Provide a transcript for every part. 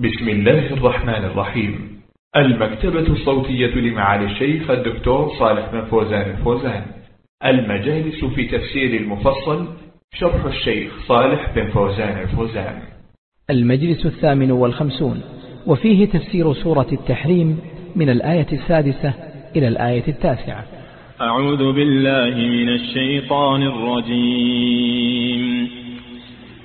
بسم الله الرحمن الرحيم. المكتبة الصوتية لمعالي الشيخ الدكتور صالح بن فوزان الفوزان. المجالس في تفسير المفصل شرح الشيخ صالح بن فوزان الفوزان. المجلس الثامن والخمسون. وفيه تفسير سورة التحريم من الآية السادسة إلى الآية التاسعة. أعوذ بالله من الشيطان الرجيم.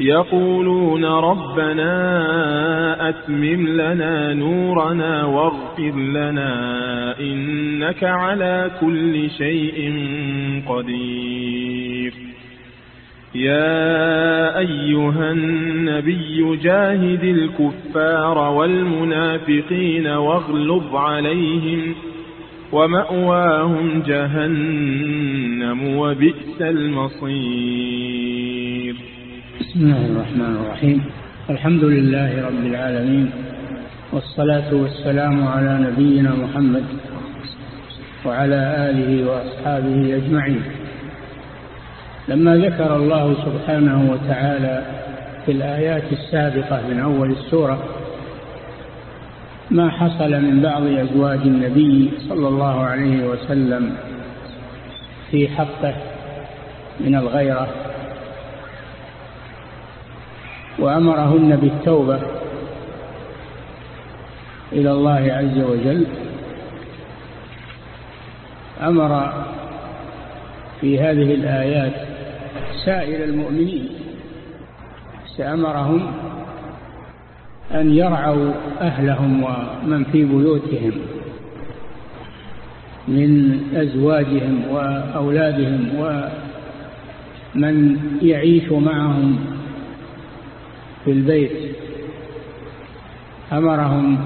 يقولون ربنا أتمم لنا نورنا واغفر لنا إنك على كل شيء قدير. يا أيها النبي جاهد الكفار والمنافقين واغلظ عليهم ومأواهم جهنم وبئس المصير. بسم الله الرحمن الرحيم. الحمد لله رب العالمين والصلاة والسلام على نبينا محمد وعلى آله وأصحابه أجمعين. لما ذكر الله سبحانه وتعالى في الآيات السابقة من أول السورة ما حصل من بعض أزواج النبي صلى الله عليه وسلم في حقه من الغيرة وأمرهن بالتوبة إلى الله عز وجل. أمر في هذه الآيات سائر المؤمنين سأمرهم أن يرعوا أهلهم ومن في بيوتهم من أزواجهم وأولادهم ومن يعيش معهم في البيت. أمرهم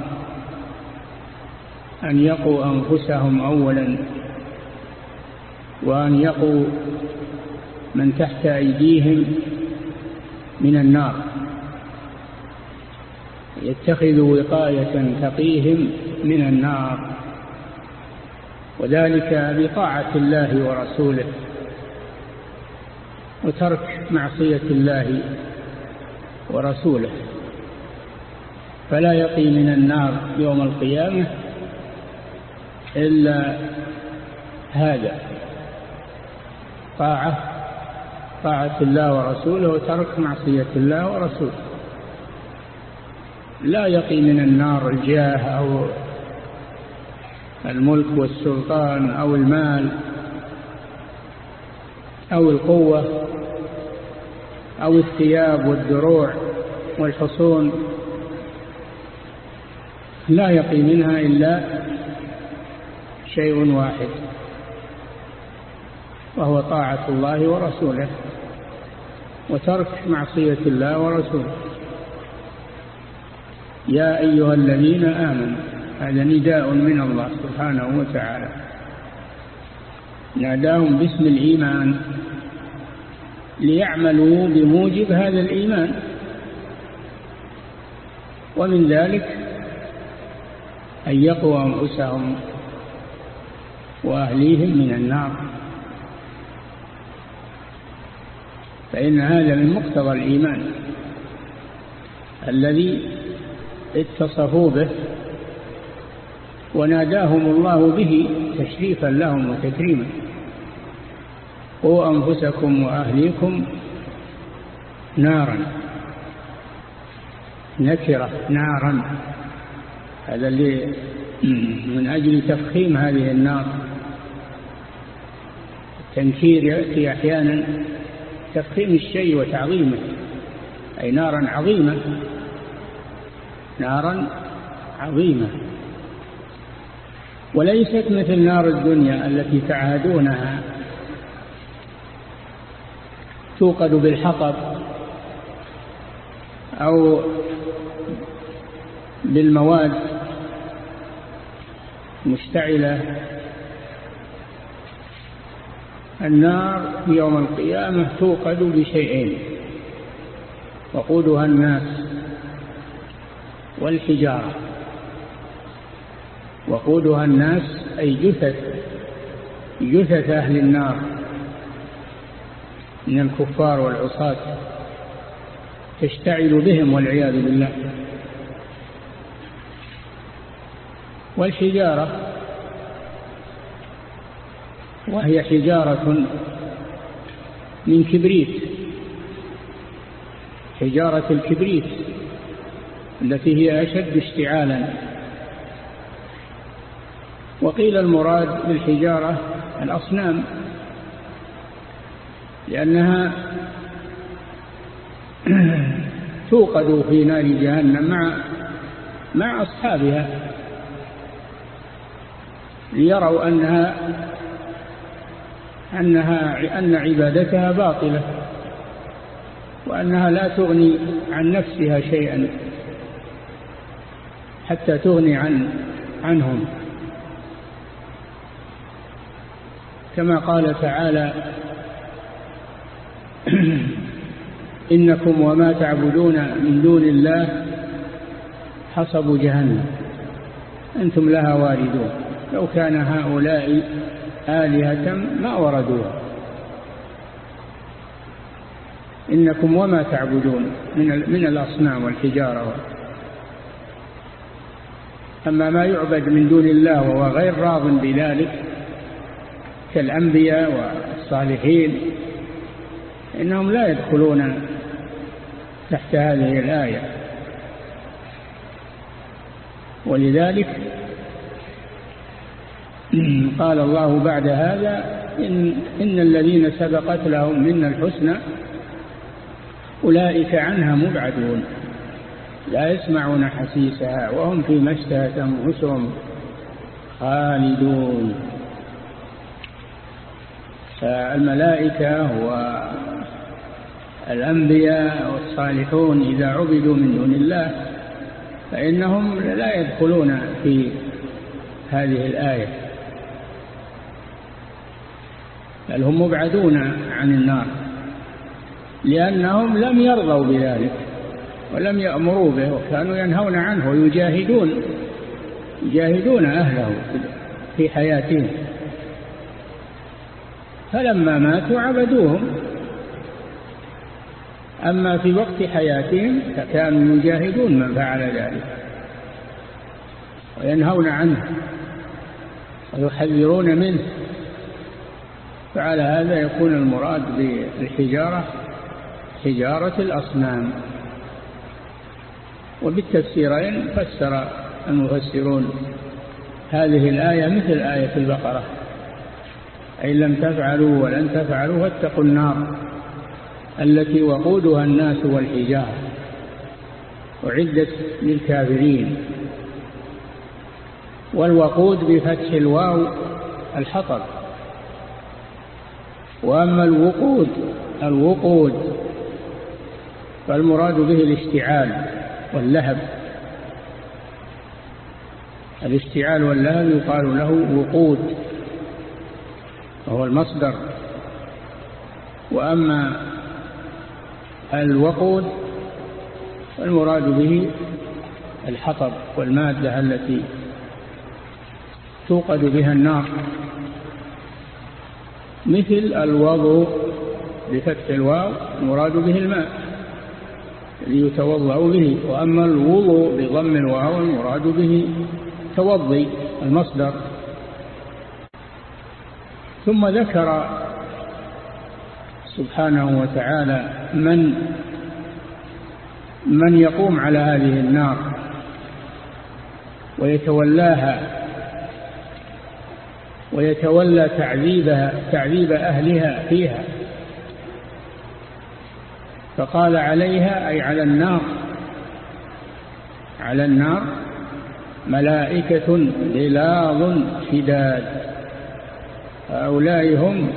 أن يقوا أنفسهم أولا وأن يقوا من تحت أيديهم من النار. يتخذوا وقاية تقيهم من النار. وذلك بطاعة الله ورسوله وترك معصية الله ورسوله. فلا يقي من النار يوم القيامة إلا هذا. طاعة طاعة الله ورسوله وترك معصية الله ورسوله. لا يقي من النار الجاه أو الملك والسلطان أو المال أو القوة. أو الثياب والدروع والحصون لا يقي منها إلا شيء واحد وهو طاعة الله ورسوله وترك معصية الله ورسوله. يا أيها الذين آمنوا هذا نداء من الله سبحانه وتعالى. ناداهم باسم الإيمان. ليعملوا بموجب هذا الإيمان. ومن ذلك أن يقوا أنفسهم وأهليهم من النار. فإن هذا من مقتضى الإيمان الذي اتصفوا به وناداهم الله به تشريفا لهم وتكريما. قوا أنفسكم وأهليكم نارا. نكرة نارا. هذا اللي من أجل تفخيم هذه النار. التنكير يأتي أحيانا تفخيم الشيء وتعظيمه أي نارا عظيمة. نارا عظيمة. وليست مثل نار الدنيا التي تعهدونها توقد بالحطب أو بالمواد مشتعلة النار يوم القيامة توقد بشيئين وقودها الناس والحجارة وقودها الناس أي جثث جثث أهل النار. من الكفار والعصاة تشتعل بهم والعياذ بالله. والحجارة وهي حجارة من كبريت حجارة الكبريت التي هي أشد اشتعالا. وقيل المراد بالحجارة الأصنام. لأنها توقد في نار جهنم مع مع أصحابها ليروا أنها أنها أن عبادتها باطلة وأنها لا تغني عن نفسها شيئا حتى تغني عن عنهم. كما قال تعالى إنكم وما تعبدون من دون الله حصب جهنم. أنتم لها واردون. لو كان هؤلاء آلهة ما وردوها. إنكم وما تعبدون من من الأصنام والحجارة. أما ما يعبد من دون الله وهو غير راض بذلك كالأنبياء والصالحين إنهم لا يدخلون تحت هذه الآية. ولذلك قال الله بعد هذا إن, إن الذين سبقت لهم منا الحسنى أولئك عنها مبعدون لا يسمعون حسيسها وهم فيما اشتهت أنفسهم خالدون. فالملائكة والأنبياء والصالحون إذا عبدوا من دون الله فإنهم لا يدخلون في هذه الآية. بل هم مبعدون عن النار لأنهم لم يرضوا بذلك ولم يأمروا به وكانوا ينهون عنه ويجاهدون يجاهدون أهله في حياتهم. فلما ماتوا عبدوهم. أما في وقت حياتهم فكانوا يجاهدون من فعل ذلك وينهون عنه ويحذرون منه. فعلى هذا يكون المراد بالحجارة حجارة الأصنام. وبالتفسيرين فسر المفسرون هذه الآية مثل آية البقرة أي لم تفعلوا ولن تفعلوا واتقوا النار التي وقودها الناس والحجارة أعدت للكافرين. والوقود بفتح الواو الحطب. وأما الوقود الوقود فالمراد به الاشتعال واللهب. الاشتعال واللهب يقال له وقود وهو المصدر. وأما الوقود فالمراد به الحطب والمادة التي توقد بها النار. مثل الوضوء بفتح الواو المراد به الماء ليتوضأ به وأما الوضوء بضم الواو المراد به توضي المصدر. ثم ذكر سبحانه وتعالى من من يقوم على هذه النار ويتولاها ويتولى تعذيبها تعذيب أهلها فيها فقال عليها أي على النار على النار ملائكة غلاظ شداد هؤلاء هم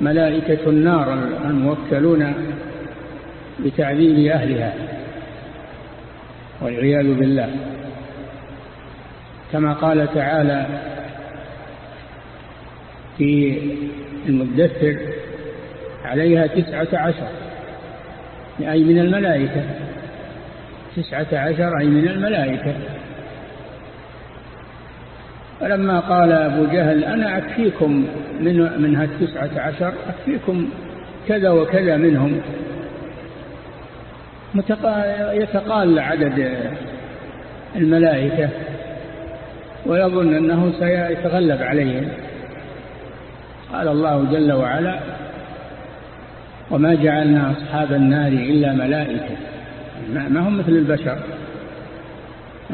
ملائكة النار الموكلون بتعذيب أهلها والعياذ بالله. كما قال تعالى في المدثر عليها تسعة عشر أي من الملائكة. تسعة عشر أي من الملائكة. فلما قال أبو جهل أنا أكفيكم من منها التسعة عشر أكفيكم كذا وكذا منهم. يتقال عدد الملائكة ويظن أنه سيتغلب عليهم. قال الله جل وعلا وما جعلنا أصحاب النار إلا ملائكة. ما هم مثل البشر.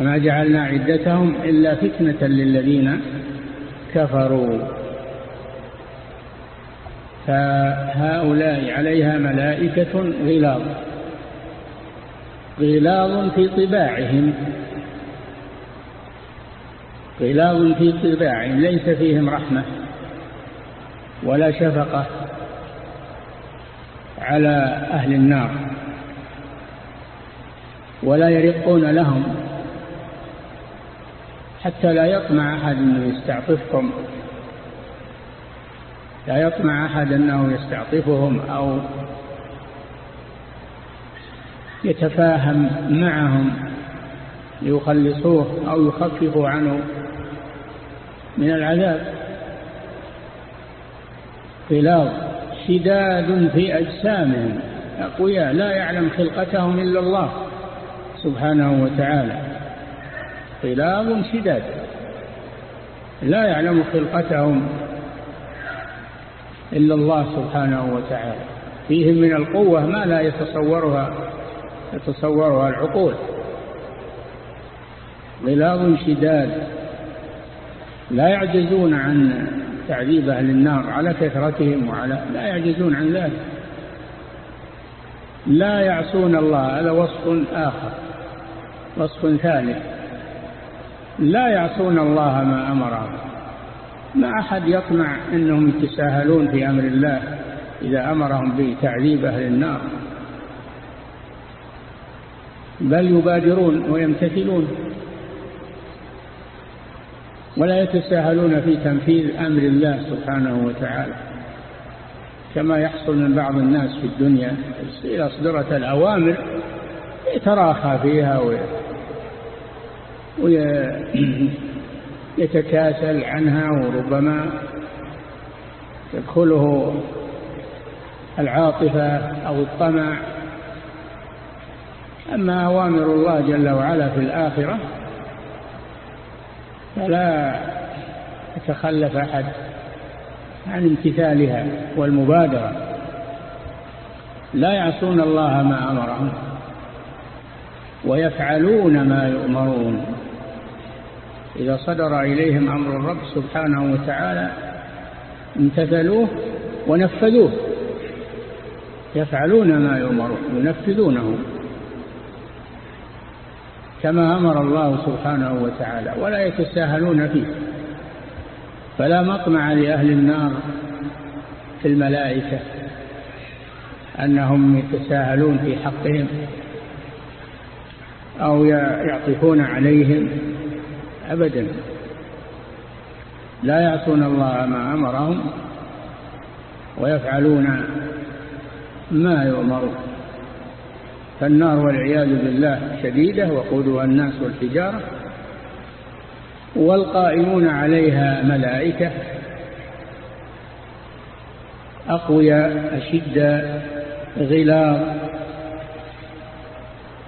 وما جعلنا عدتهم إلا فتنة للذين كفروا. فهؤلاء عليها ملائكة غلاظ غلاظ في طباعهم غلاظ في طباعهم ليس فيهم رحمة ولا شفقة على أهل النار ولا يرقون لهم. حتى لا يطمع أحد أنه يستعطفكم. لا يطمع أحد أنه يستعطفهم أو يتفاهم معهم ليخلصوه أو يخففوا عنه من العذاب. غلاظ شداد في أجسامهم. أقوياء لا يعلم خلقتهم إلا الله سبحانه وتعالى. غلاظ شداد. لا يعلم خلقتهم إلا الله سبحانه وتعالى. فيهم من القوة ما لا يتصورها يتصورها العقول. غلاظ شداد. لا يعجزون عن تعذيب أهل النار على كثرتهم وعلى لا يعجزون عن ذلك. لا يعصون الله هذا وصف آخر وصف ثالث لا يعصون الله ما أمرهم. ما أحد يطمع أنهم يتساهلون في أمر الله إذا أمرهم بتعذيب أهل النار. بل يبادرون ويمتثلون ولا يتساهلون في تنفيذ أمر الله سبحانه وتعالى كما يحصل من بعض الناس في الدنيا. إذا أصدرت الأوامر يتراخى فيها ويتكاسل عنها وربما تدخله العاطفة أو الطمع. أما أوامر الله جل وعلا في الآخرة فلا يتخلف أحد عن امتثالها والمبادرة. لا يعصون الله ما أمرهم ويفعلون ما يؤمرون. إذا صدر إليهم أمر الرب سبحانه وتعالى امتثلوه ونفذوه. يفعلون ما يؤمرون ينفذونه. كما أمر الله سبحانه وتعالى ولا يتساهلون فيه. فلا مطمع لأهل النار في الملائكة أنهم يتساهلون في حقهم أو يعطفون عليهم. أبدا. لا يعصون الله ما أمرهم ويفعلون ما يؤمرون فالنار والعياذ بالله شديدة وقودها الناس والحجارة والقائمون عليها ملائكة أقوياء أشداء غلاظ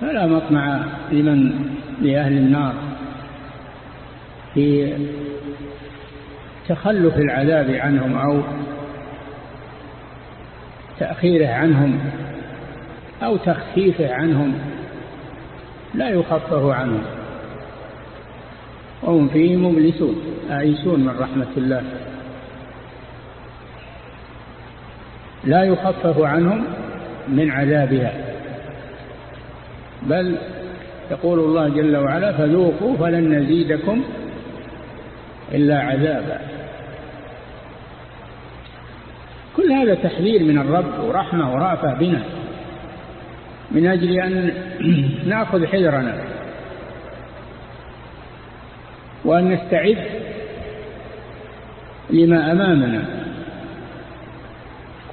فلا مطمع لمن؟ لأهل النار. في تخلف العذاب عنهم أو تأخيره عنهم أو تخفيفه عنهم لا يخفف عنهم. وهم فيه مبلسون آيسون من رحمة الله. لا يخفف عنهم من عذابها. بل يقول الله جل وعلا فذوقوا فلن نزيدكم إلا عذابا. كل هذا تحذير من الرب ورحمة ورأفة بنا من أجل أن نأخذ حذرنا وأن نستعد لما أمامنا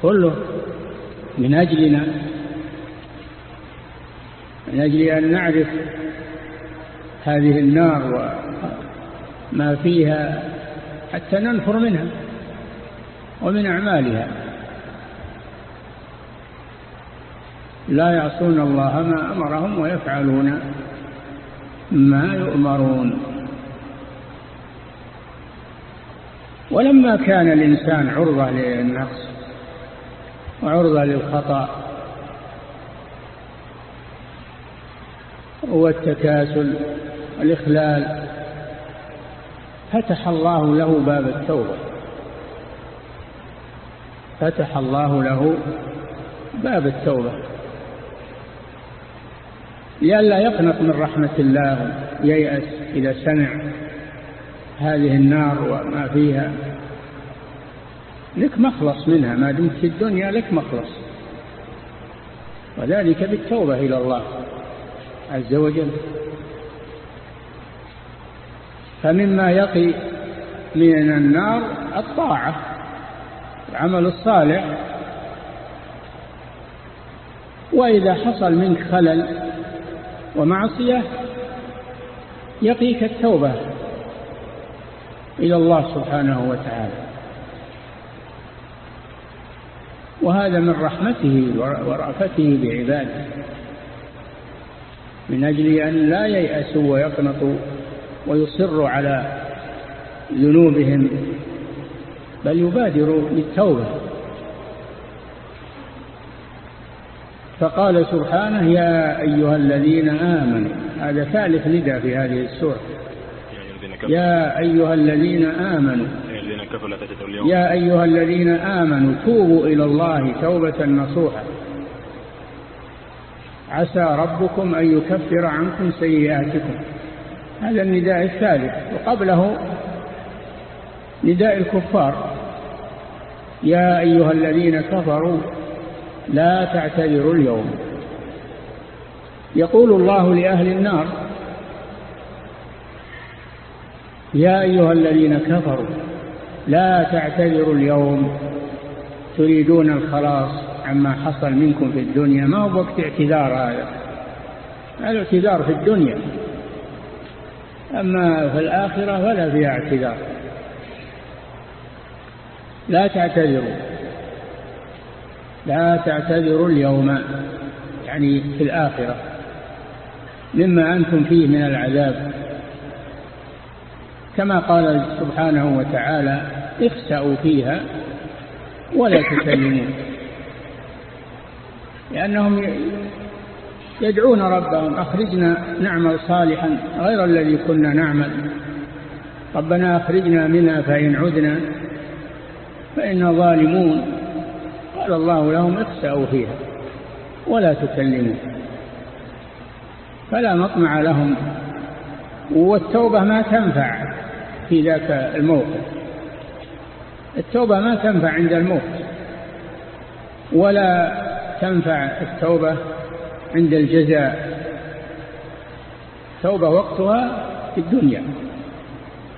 كله من أجلنا من أجل أن نعرف هذه النار وما فيها حتى ننفر منها ومن أعمالها. لا يعصون الله ما أمرهم ويفعلون ما يؤمرون. ولما كان الإنسان عرضة للنقص وعرضة للخطأ والتكاسل والإخلال فتح الله له باب التوبة. فتح الله له باب التوبة. لئلا يقنط من رحمة الله ييأس إذا سمع هذه النار وما فيها. لك مخلص منها ما دمت في الدنيا لك مخلص. وذلك بالتوبة إلى الله عز وجل. فمما يقي من النار الطاعة العمل الصالح. وإذا حصل منك خلل ومعصية يقيك التوبة إلى الله سبحانه وتعالى. وهذا من رحمته ورأفته بعباده من أجل أن لا ييأسوا ويقنطوا ويصروا على ذنوبهم بل يبادروا بالتوبة. فقال سبحانه يا أيها الذين آمنوا هذا ثالث ندى في هذه السورة. يا أيها الذين آمنوا يا أيها الذين آمنوا توبوا إلى الله توبة نصوحة. عسى ربكم أن يكفر عنكم سيئاتكم. هذا النداء الثالث وقبله نداء الكفار. يا أيها الذين كفروا لا تعتذروا اليوم. يقول الله لأهل النار يا أيها الذين كفروا لا تعتذروا اليوم. تريدون الخلاص عما حصل منكم في الدنيا ما هو وقت اعتذار هذا؟ الاعتذار في الدنيا. أما في الآخرة فلا فيها اعتذار. لا تعتذروا. لا تعتذروا اليوم يعني في الآخرة. مما أنتم فيه من العذاب. كما قال سبحانه وتعالى اخسأوا فيها ولا تكلمون. لأنهم يدعون ربهم أخرجنا نعمل صالحا غير الذي كنا نعمل. ربنا أخرجنا منها فإن عدنا فإنا ظالمون. قال الله لهم اخسأوا فيها ولا تكلموا. فلا مطمع لهم والتوبة ما تنفع في ذاك الموقف. التوبة ما تنفع عند الموت ولا تنفع التوبة عند الجزاء. توبة وقتها في الدنيا.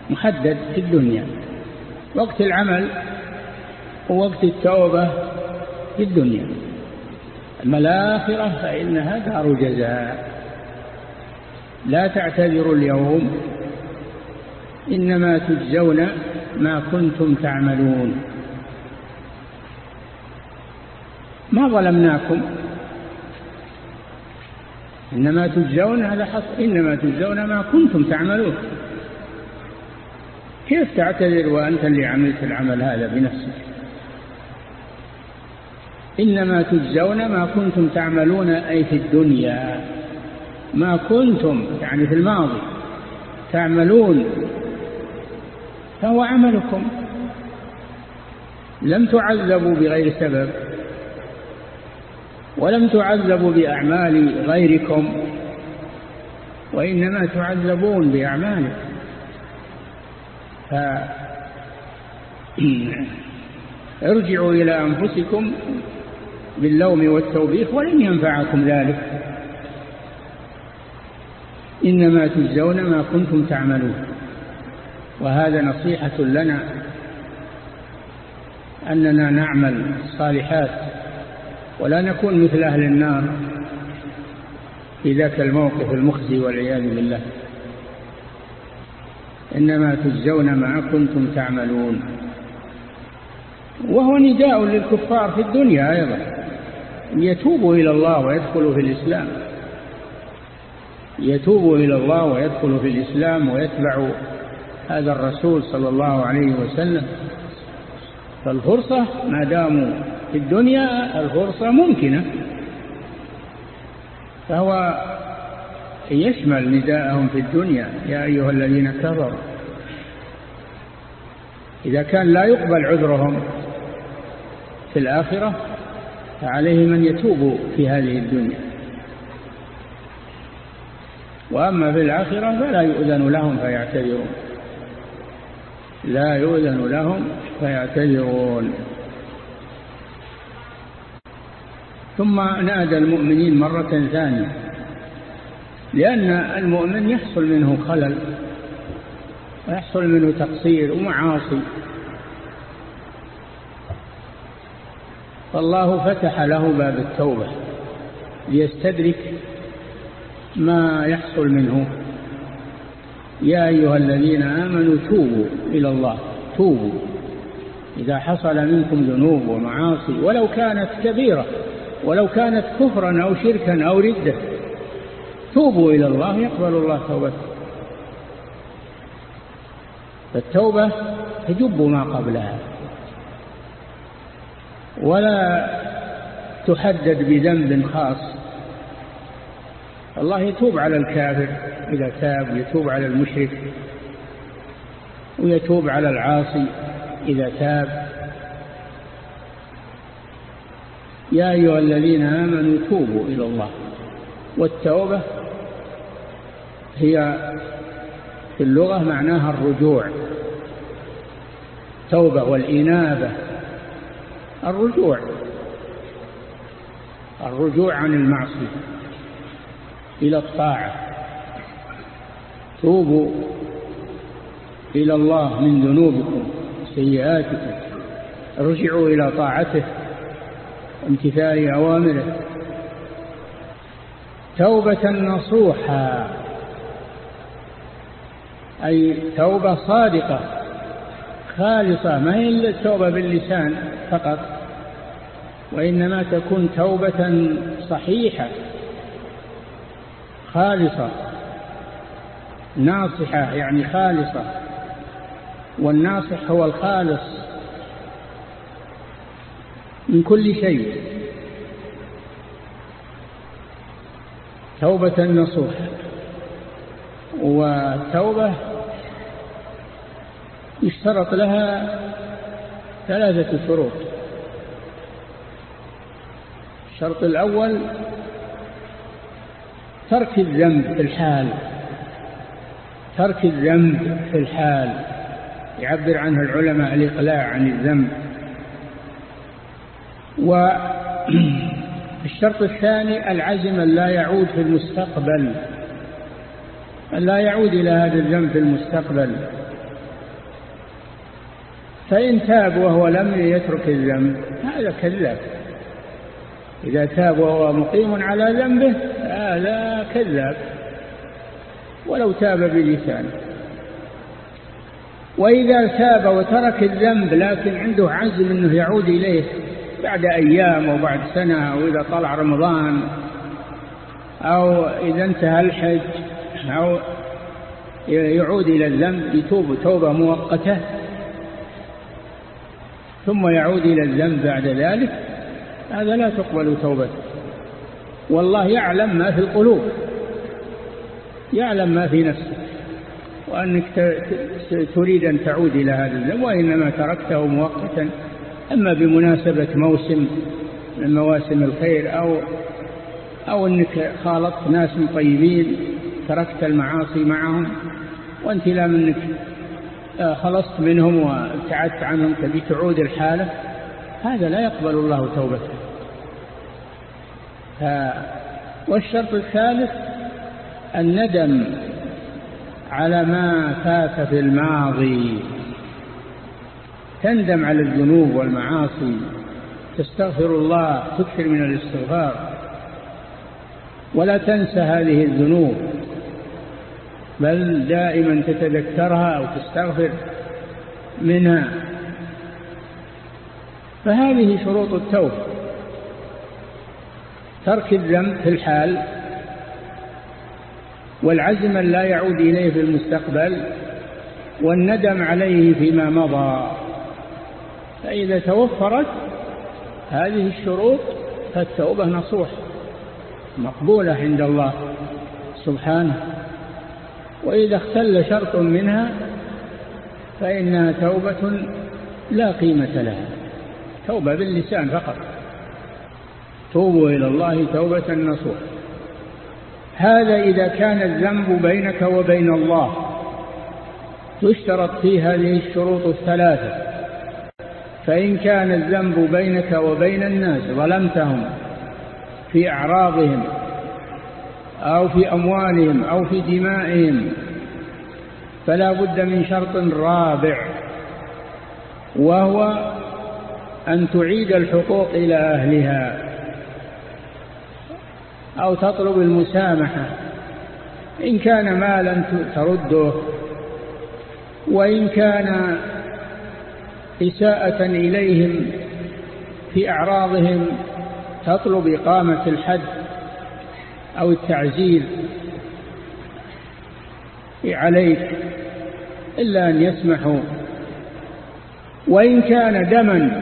محدد في الدنيا. وقت العمل ووقت التوبة في الدنيا. أما الآخرة فإنها دار جزاء. لا تعتذروا اليوم. إنما تجزون ما كنتم تعملون. ما ظلمناكم. إنما تجزون هذا حق إنما تجزون ما كنتم تعملون. كيف تعتذر وأنت اللي عملت العمل هذا بنفسك؟ إنما تجزون ما كنتم تعملون أي في الدنيا. ما كنتم يعني في الماضي تعملون. فهو عملكم. لم تعذبوا بغير سبب. ولم تعذبوا بأعمال غيركم وإنما تعذبون بأعمالكم. ارجعوا إلى أنفسكم باللوم والتوبيخ ولن ينفعكم ذلك. إنما تجزون ما كنتم تعملون. وهذا نصيحة لنا أننا نعمل الصالحات. ولا نكون مثل أهل النار في ذاك الموقف المخزي والعياذ بالله. إنما تجزون ما كنتم تعملون. وهو نداء للكفار في الدنيا أيضا. يتوبوا إلى الله ويدخلوا في الإسلام. يتوبوا إلى الله ويدخلوا في الإسلام ويتبعوا هذا الرسول صلى الله عليه وسلم. فالفرصة ما داموا في الدنيا الفرصة ممكنة. فهو يشمل نداءهم في الدنيا. يا أيها الذين كفروا إذا كان لا يقبل عذرهم في الآخرة فعليهم أن يتوبوا في هذه الدنيا. وأما في الآخرة فلا يؤذن لهم فيعتذرون. لا يؤذن لهم فيعتذرون. ثم نادى المؤمنين مرة ثانية لأن المؤمن يحصل منه خلل ويحصل منه تقصير ومعاصي. فالله فتح له باب التوبة ليستدرك ما يحصل منه. يا أيها الذين آمنوا توبوا إلى الله توبوا. إذا حصل منكم ذنوب ومعاصي ولو كانت كبيرة ولو كانت كفرا أو شركا أو ردة توبوا إلى الله يقبل الله توبتكم فالتوبة تجب ما قبلها ولا تحدد بذنب خاص. الله يتوب على الكافر إذا تاب يتوب على المشرك ويتوب على العاصي إذا تاب. يا أيها الذين آمنوا توبوا إلى الله. والتوبة هي في اللغة معناها الرجوع. توبة والإنابة الرجوع. الرجوع عن المعصية إلى الطاعة. توبوا إلى الله من ذنوبكم سيئاتكم. ارجعوا إلى طاعته. امتثال أوامره. توبة نصوحا أي توبة صادقة خالصة ما هي التوبة باللسان فقط وإنما تكون توبة صحيحة خالصة ناصحة يعني خالصة والناصح هو الخالص. من كل شيء. توبة نصوح والتوبة يشترط لها ثلاثة شروط. الشرط الأول ترك الذنب في الحال. ترك الذنب في الحال. يعبر عنه العلماء الإقلاع عن الذنب. والشرط الثاني العزم لا يعود في المستقبل. لا يعود إلى هذا الذنب في المستقبل. فإن تاب وهو لم يترك الذنب هذا كذاب. إذا تاب وهو مقيم على ذنبه هذا كذاب. ولو تاب بلسانه وإذا تاب وترك الذنب لكن عنده عزم أنه يعود إليه. بعد أيام أو بعد سنة أو إذا طلع رمضان أو إذا انتهى الحج أو يعود إلى الذنب يتوب توبة مؤقتة ثم يعود إلى الذنب بعد ذلك هذا لا تقبل توبته. والله يعلم ما في القلوب يعلم ما في نفسك وأنك تريد أن تعود إلى هذا الذنب وإنما تركته مؤقتا. أما بمناسبة موسم من مواسم الخير أو أو أنك خالطت ناس طيبين تركت المعاصي معهم وأنت لا منك آه، خلصت منهم وابتعدت عنهم تبي تعود الحالة هذا لا يقبل الله توبته. والشرط الثالث الندم على ما فات في الماضي. تندم على الذنوب والمعاصي. تستغفر الله تكثر من الاستغفار. ولا تنسى هذه الذنوب بل دائما تتذكرها أو تستغفر منها. فهذه شروط التوبة. ترك الذنب في الحال والعزم لا يعود إليه في المستقبل والندم عليه فيما مضى. فإذا توفرت هذه الشروط فالتوبة نصوح مقبولة عند الله سبحانه. وإذا اختل شرط منها فإنها توبة لا قيمة لها توبة باللسان فقط. توبوا إلى الله توبة نصوح. هذا إذا كان الذنب بينك وبين الله تشترط فيه هذه الشروط الثلاثة. فإن كان الذنب بينك وبين الناس ظلمتهم في أعراضهم أو في أموالهم أو في دمائهم فلا بد من شرط رابع وهو أن تعيد الحقوق إلى أهلها أو تطلب المسامحة إن كان مالا ترده وإن كان إساءة إليهم في أعراضهم تطلب إقامة الحد أو التعزير عليك إلا أن يسمحوا. وإن كان دما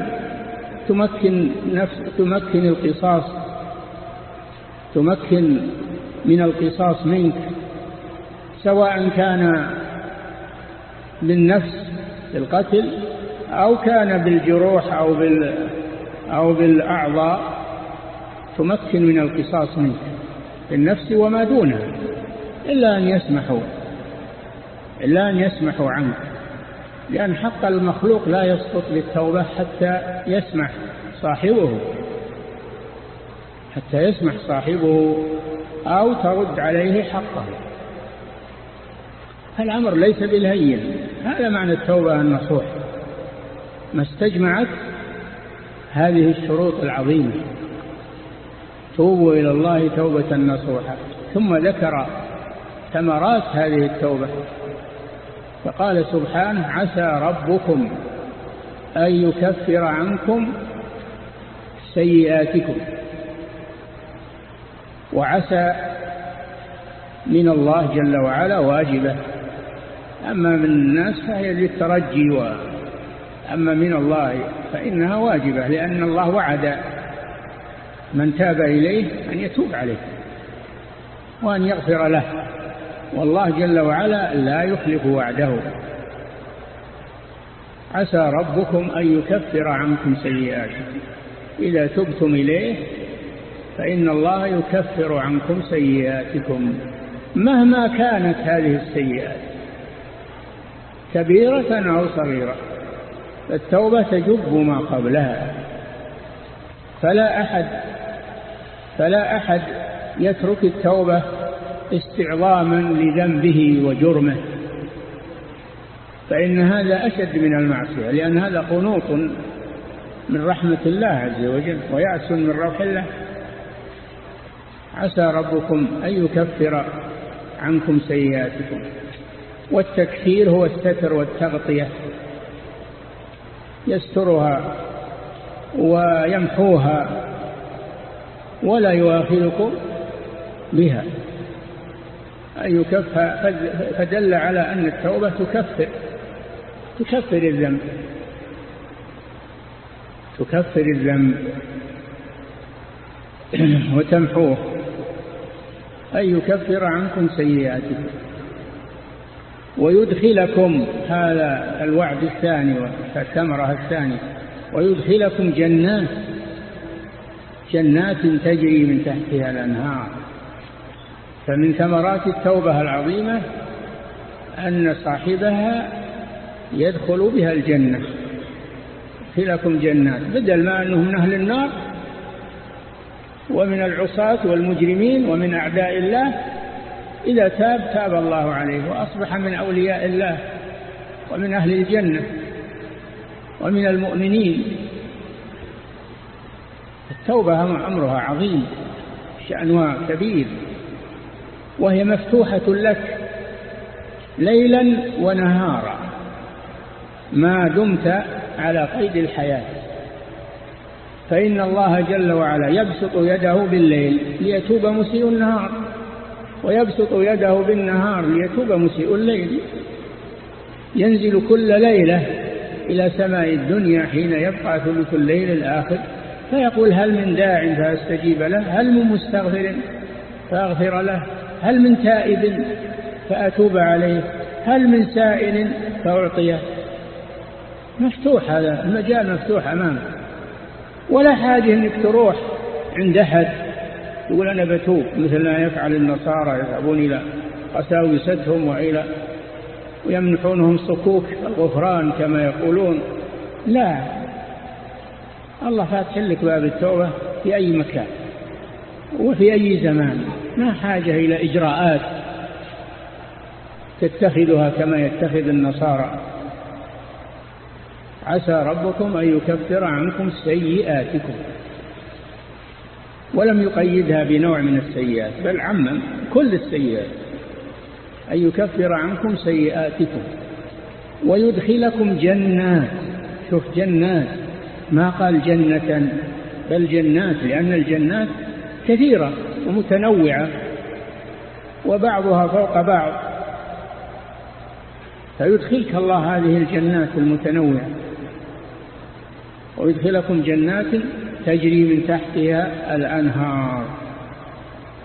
تمكن, نفس تمكن القصاص تمكن من القصاص منك سواء كان بالنفس بالقتل أو كان بالجروح أو, بال أو بالأعضاء تمكن من القصاص منك بالنفس وما دونها إلا أن يسمحوا إلا أن يسمحوا عنك لأن حق المخلوق لا يسقط بالتوبة حتى يسمح صاحبه حتى يسمح صاحبه أو ترد عليه حقه. الأمر ليس بالهين هذا معنى التوبة النصوح. ما استجمعت هذه الشروط العظيمة. توبوا إلى الله توبة نصوحا ثم ذكر ثمرات هذه التوبة. فقال سبحانه عسى ربكم أن يكفر عنكم سيئاتكم وعسى من الله جل وعلا واجبة. أما من الناس فهي للترجي وأما من الله فإنها واجبة لأن الله وعد من تاب إليه أن يتوب عليه وأن يغفر له. والله جل وعلا لا يخلف وعده. عسى ربكم أن يكفر عنكم سيئاتكم إذا تبتم إليه فإن الله يكفر عنكم سيئاتكم مهما كانت هذه السيئات كبيرة أو صغيرة. التوبة تجب ما قبلها. فلا أحد فلا أحد يترك التوبة استعظاما لذنبه وجرمه. فإن هذا أشد من المعصية لأن هذا قنوط من رحمة الله عز وجل ويأس من روح الله. عسى ربكم أن يكفر عنكم سيئاتكم. والتكفير هو الستر والتغطية. يسترها ويمحوها ولا يؤاخذكم بها. أن فدل على أن التوبة تكفر تكفر الذنب تكفر الذنب وتمحوه أن يكفر عنكم سيئاتكم ويدخلكم هذا الوعد الثاني والثمرة الثانية ويدخلكم جنات جنات تجري من تحتها الأنهار. فمن ثمرات التوبة العظيمة أن صاحبها يدخل بها الجنة لكم جنات. بدل ما أنهم من أهل النار ومن العصاة والمجرمين ومن أعداء الله إذا تاب تاب الله عليه وأصبح من أولياء الله ومن أهل الجنة ومن المؤمنين. التوبة أمرها عظيم شأنها كبير وهي مفتوحة لك ليلا ونهارا. ما دمت على قيد الحياة. فإن الله جل وعلا يبسط يده بالليل ليتوب مسيء النهار. ويبسط يده بالنهار ليتوب مسيء الليل. ينزل كل ليلة إلى سماء الدنيا حين يبقى ثلث الليل الآخر. فيقول هل من داع فأستجيب له؟ هل من مستغفر فأغفر له؟ هل من تائب فأتوب عليه؟ هل من سائل فأعطيه؟ مفتوح هذا المجال مفتوح أمامك ولا حاجة أنك تروح عند أحد يقول أنا بتوب مثل ما يفعل النصارى يذهبون إلى قساوستهم وإلى ويمنحونهم صكوك الغفران كما يقولون. لا الله فاتح لك باب التوبة في أي مكان وفي أي زمان ما حاجة إلى إجراءات تتخذها كما يتخذ النصارى. عسى ربكم أن يكفر عنكم سيئاتكم. ولم يقيدها بنوع من السيئات بل عمم كل السيئات أن يكفر عنكم سيئاتكم ويدخلكم جنات. شوف جنات ما قال جنة بل جنات لأن الجنات كثيرة ومتنوعة وبعضها فوق بعض. فيدخلك الله هذه الجنات المتنوعة ويدخلكم جنات تجري من تحتها الأنهار.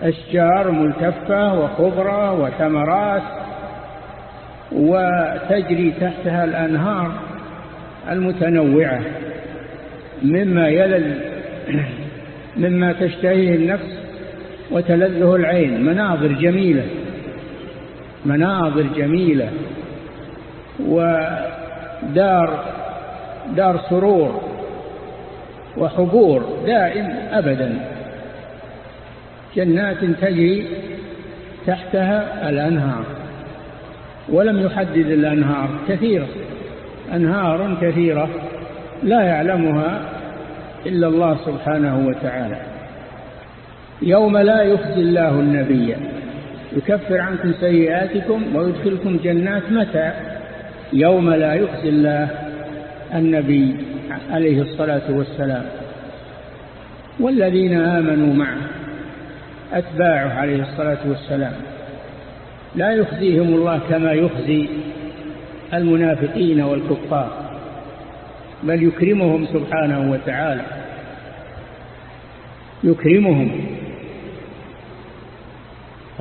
أشجار ملتفة وخضرة وثمرات وتجري تحتها الأنهار المتنوعة. مما يلل مما تشتهيه النفس وتلذه العين. مناظر جميلة مناظر جميلة. ودار دار سرور. وحبور دائم أبدا. جنات تجري تحتها الأنهار ولم يحدد الأنهار كثيرة. أنهار كثيرة لا يعلمها إلا الله سبحانه وتعالى. يوم لا يخزي الله النبي يكفر عنكم سيئاتكم ويدخلكم جنات متى؟ يوم لا يخزي الله النبي. عليه الصلاة والسلام. والذين آمنوا معه أتباعه عليه الصلاة والسلام. لا يخزيهم الله كما يخزي المنافقين والكفار بل يكرمهم سبحانه وتعالى. يكرمهم.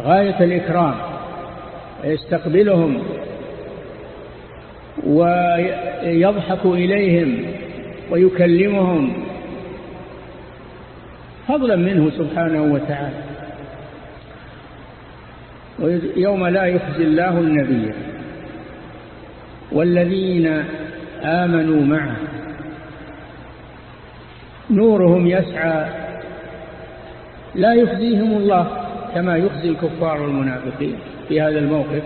غاية الإكرام يستقبلهم ويضحك إليهم. ويكلمهم. فضلا منه سبحانه وتعالى. يوم لا يخزي الله النبي. والذين آمنوا معه. نورهم يسعى. لا يخزيهم الله كما يخزي الكفار والمنافقين في هذا الموقف.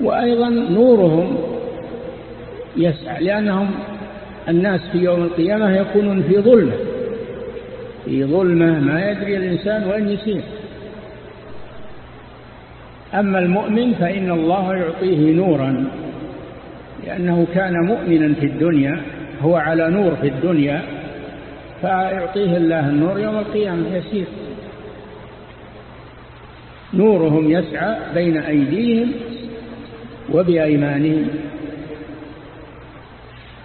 وأيضا نورهم يسعى لأنهم الناس في يوم القيامة يكونون في ظلمة. في ظلمة ما يدري الإنسان وين يسير أما المؤمن فإن الله يعطيه نورا لأنه كان مؤمنا في الدنيا هو على نور في الدنيا فيعطيه الله النور يوم القيامة يسير. نورهم يسعى بين أيديهم وبأيمانهم.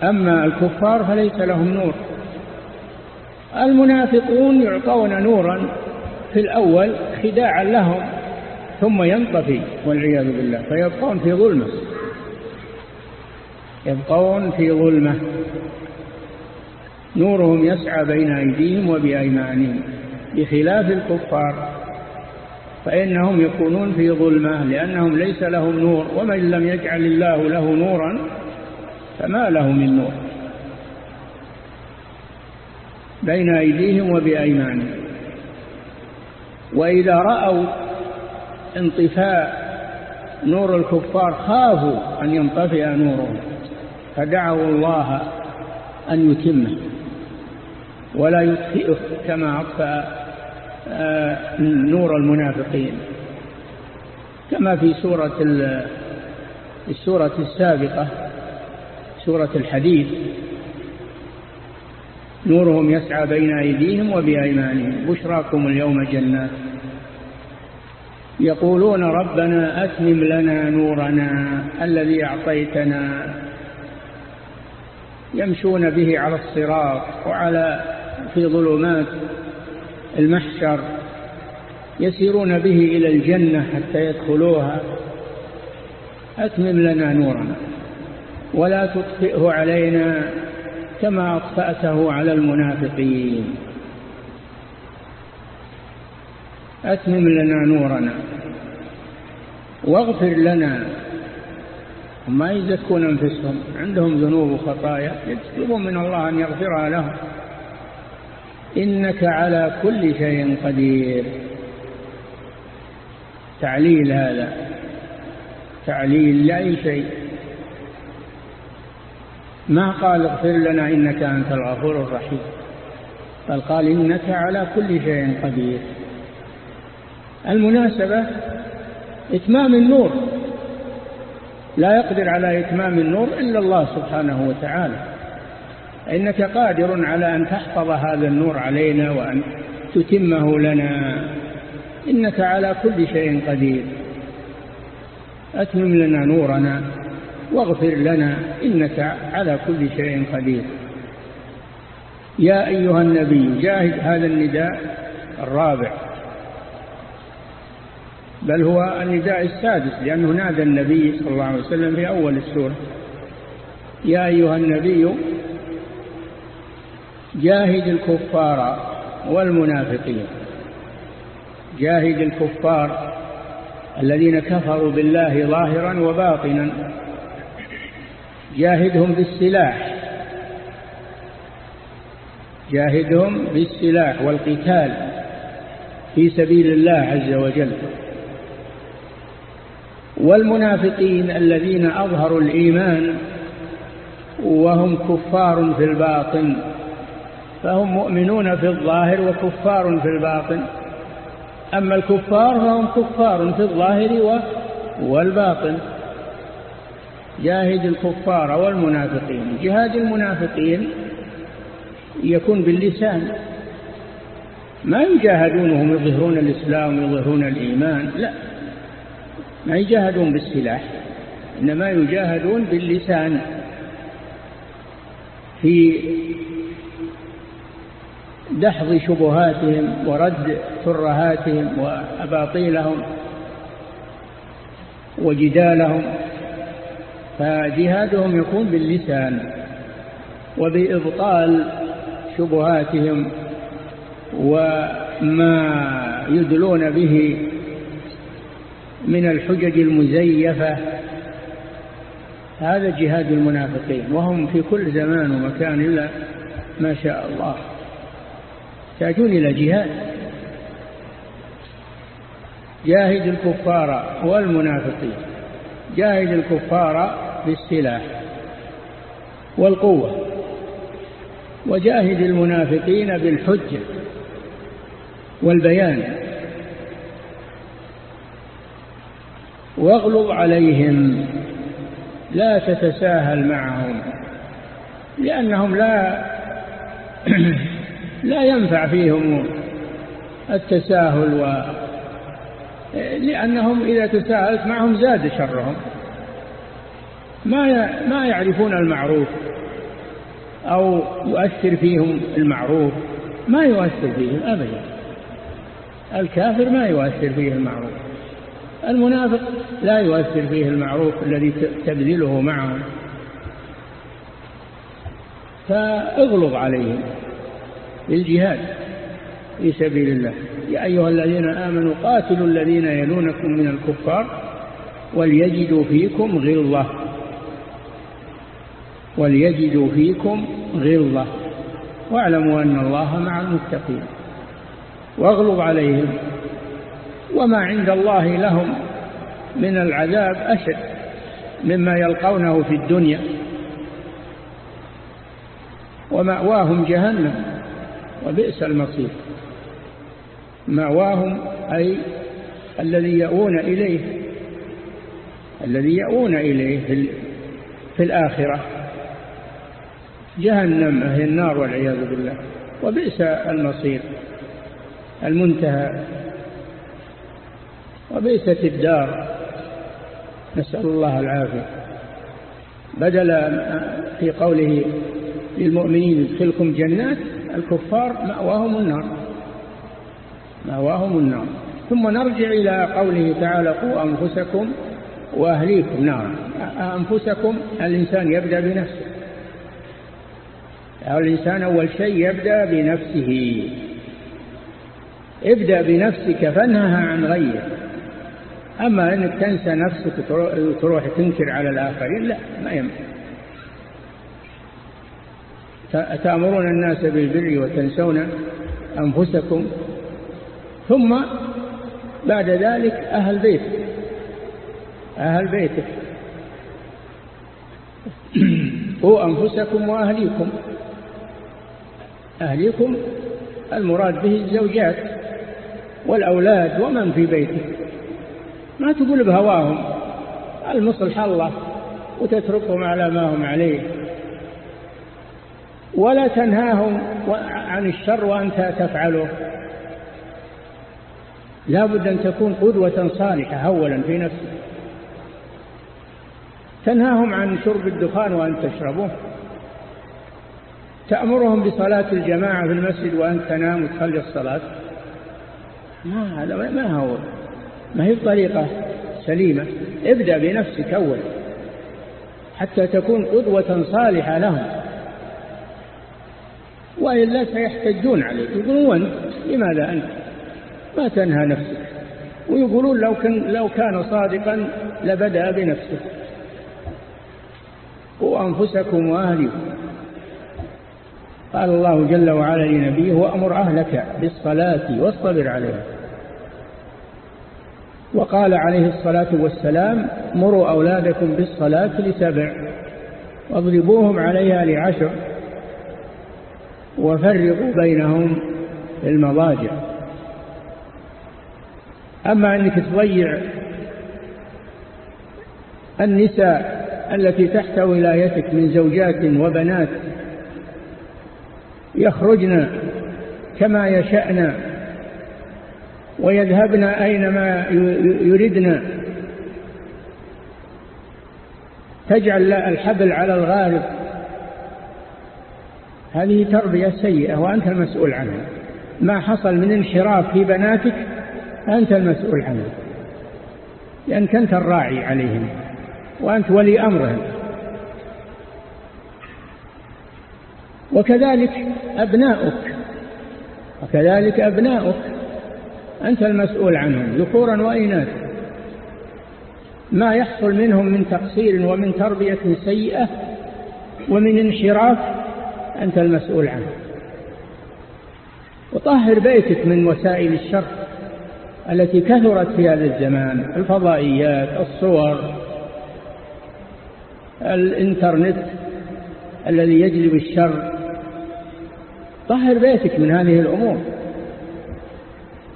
أما الكفار فليس لهم نور. المنافقون يعطون نورا في الأول خداعا لهم ثم ينطفي والعياذ بالله فيبقون في ظلمة. يبقون في ظلمة. نورهم يسعى بين أيديهم وبأيمانهم بخلاف الكفار فإنهم يكونون في ظلمة لأنهم ليس لهم نور ومن لم يجعل الله له نورا فما له من نور. بين أيديهم وبأيمانهم. وإذا رأوا انطفاء نور الكفار خافوا أن ينطفئ نورهم. فدعوا الله أن يتمه. ولا يطفئه كما أطفأ آه، نور المنافقين. كما في سورة السورة السابقة. سورة الحديث نورهم يسعى بين أيديهم وبأيمانهم. بشراكم اليوم جنات. يقولون ربنا أتمم لنا نورنا الذي أعطيتنا. يمشون به على الصراط وعلى في ظلمات المحشر. يسيرون به إلى الجنة حتى يدخلوها. أتمم لنا نورنا. ولا تطفئه علينا كما أطفأته على المنافقين. أتمم لنا نورنا. واغفر لنا. وما يزكون أنفسهم. عندهم ذنوب وخطايا. يطلبون من الله أن يغفرها لهم. إنك على كل شيء قدير. تعليل هذا. تعليل لأي شيء. ما قال اغفر لنا إنك أنت الغفور الرحيم. بل قال إنك على كل شيء قدير. المناسبة إتمام النور. لا يقدر على إتمام النور إلا الله سبحانه وتعالى. إنك قادر على أن تحفظ هذا النور علينا وأن تتمه لنا. إنك على كل شيء قدير. أتمم لنا نورنا. واغفر لنا إنك على كل شيء قدير. يا أيها النبي جاهد هذا النداء الرابع. بل هو النداء السادس لأنه نادى النبي صلى الله عليه وسلم في أول السورة. يا أيها النبي جاهد الكفار والمنافقين. جاهد الكفار الذين كفروا بالله ظاهرا وباطنا. جاهدهم بالسلاح. جاهدهم بالسلاح والقتال في سبيل الله عز وجل. والمنافقين الذين أظهروا الإيمان وهم كفار في الباطن فهم مؤمنون في الظاهر وكفار في الباطن. أما الكفار فهم كفار في الظاهر والباطن. جاهد الكفار والمنافقين. جهاد المنافقين يكون باللسان. ما يجاهدونهم يظهرون الإسلام ويظهرون الإيمان لا. ما يجاهدون بالسلاح إنما يجاهدون باللسان. في دحض شبهاتهم ورد ترهاتهم وأباطيلهم وجدالهم. فجهادهم يكون باللسان وبإبطال شبهاتهم وما يدلون به من الحجج المزيفة. هذا جهاد المنافقين وهم في كل زمان ومكان إلا ما شاء الله. يحتاجون إلى جهاد. جاهد الكفار والمنافقين. جاهد الكفار بالسلاح والقوة وجاهد المنافقين بالحجة والبيان واغلظ عليهم لا تتساهل معهم لأنهم لا لا ينفع فيهم التساهل لأنهم إذا تساهلت معهم زاد شرهم. ما ما يعرفون المعروف أو يؤثر فيهم المعروف. ما يؤثر فيهم أبدا. الكافر ما يؤثر فيه المعروف. المنافق لا يؤثر فيه المعروف الذي تبذله معهم. فاغلظ عليهم بالجهاد في سبيل الله. يا أيها الذين آمنوا قاتلوا الذين يلونكم من الكفار وليجدوا فيكم غلظة. وليجدوا فيكم غلظة. واعلموا أن الله مع المتقين. واغلظ عليهم. وما عند الله لهم من العذاب أشد مما يلقونه في الدنيا. ومأواهم جهنم. وبئس المصير. مأواهم أي الذي يأون إليه الذي يأون إليه في, في الآخرة. جهنم هي النار والعياذ بالله. وبئس المصير المنتهى. وبئست الدار. نسأل الله العافية. بدل في قوله للمؤمنين يدخلكم جنات الكفار مأواهم النار. مأواهم النار ثم نرجع إلى قوله تعالى قوا أنفسكم وأهليكم. نارا أنفسكم الإنسان يبدأ بنفسه. الإنسان أول شيء يبدأ بنفسه. ابدأ بنفسك فانهها عن غيرك. أما أنك تنسى نفسك وتروح تنكر على الآخرين لا ما ينفع تأمرون الناس بالبر وتنسون أنفسكم ثم بعد ذلك أهل بيتك أهل بيتك هو أنفسكم وأهليكم. أهليكم المراد به الزوجات والأولاد ومن في بيتك ما تقول بهواهم المصلح الله وتتركهم على ما هم عليه. ولا تنهاهم عن الشر وأنت تفعله. لا بد أن تكون قدوة صالحة أولا في نفسك. تنهاهم عن شرب الدخان وأن تشربه تأمرهم بصلاة الجماعة في المسجد وأن تنام وتخلي الصلاة. ما هذا؟ ما هو؟ ما هي طريقة سليمة. ابدأ بنفسك أول حتى تكون قدوة صالحة لهم. وإلا سيحتجون عليك. يقولون لماذا أنت؟ ما تنهى نفسك. ويقولون لو كان, لو كان صادقا لبدأ بنفسه. وأنفسكم وأهلكم. قال الله جل وعلا لنبيه وأمر أهلك بالصلاة واصطبر عليها وقال عليه الصلاة والسلام مروا أولادكم بالصلاة لسبع واضربوهم عليها لعشر وفرقوا بينهم المضاجع. أما أنك تضيع النساء التي تحت ولايتك من زوجات وبنات يخرجن كما يشأن ويذهبن أينما يردن تجعل الحبل على الغارب. هذه تربية سيئة وأنت المسؤول عنها. ما حصل من انحراف في بناتك أنت المسؤول عنها لأنك أنت الراعي عليهم وأنت ولي أمرهم. وكذلك أبناؤك وكذلك أبناؤك أنت المسؤول عنهم ذكورا وإناثا. ما يحصل منهم من تقصير ومن تربية سيئة ومن انحراف أنت المسؤول عنه. وطهر بيتك من وسائل الشر. التي كثرت في هذا الزمان الفضائيات الصور الإنترنت الذي يجلب الشر. طهر بيتك من هذه الأمور.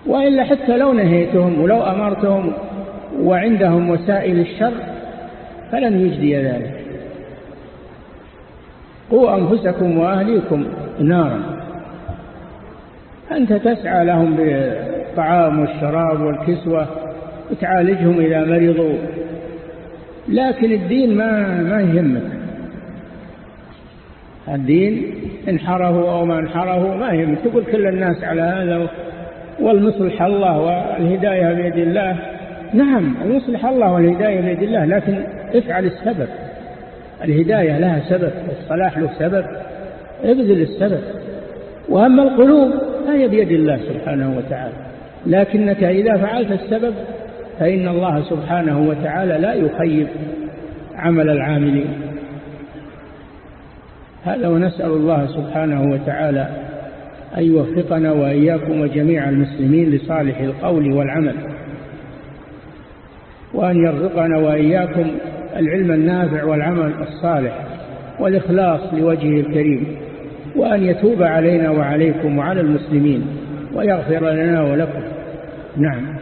وإلا حتى لو نهيتهم ولو أمرتهم وعندهم وسائل الشر فلن يجدي ذلك. قوا أنفسكم وأهليكم نارا. أنت تسعى لهم بالطعام والشراب والكسوة وتعالجهم إذا مرضوا. لكن الدين ما ما يهمك. الدين انحره أو ما انحره ما يهمك. تقول كل الناس على هذا والمصلح الله والهداية بيد الله. نعم المصلح الله والهداية بيد الله لكن افعل السبب. الهداية لها سبب الصلاح له سبب. ابذل السبب. وأما القلوب فهي بيد الله سبحانه وتعالى. لكنك إذا فعلت السبب فإن الله سبحانه وتعالى لا يخيب عمل العاملين. هذا ونسأل الله سبحانه وتعالى أن يوفقنا وإياكم وجميع المسلمين لصالح القول والعمل وأن يرزقنا وإياكم العلم النافع والعمل الصالح والإخلاص لوجهه الكريم وأن يتوب علينا وعليكم وعلى المسلمين ويغفر لنا ولكم. نعم.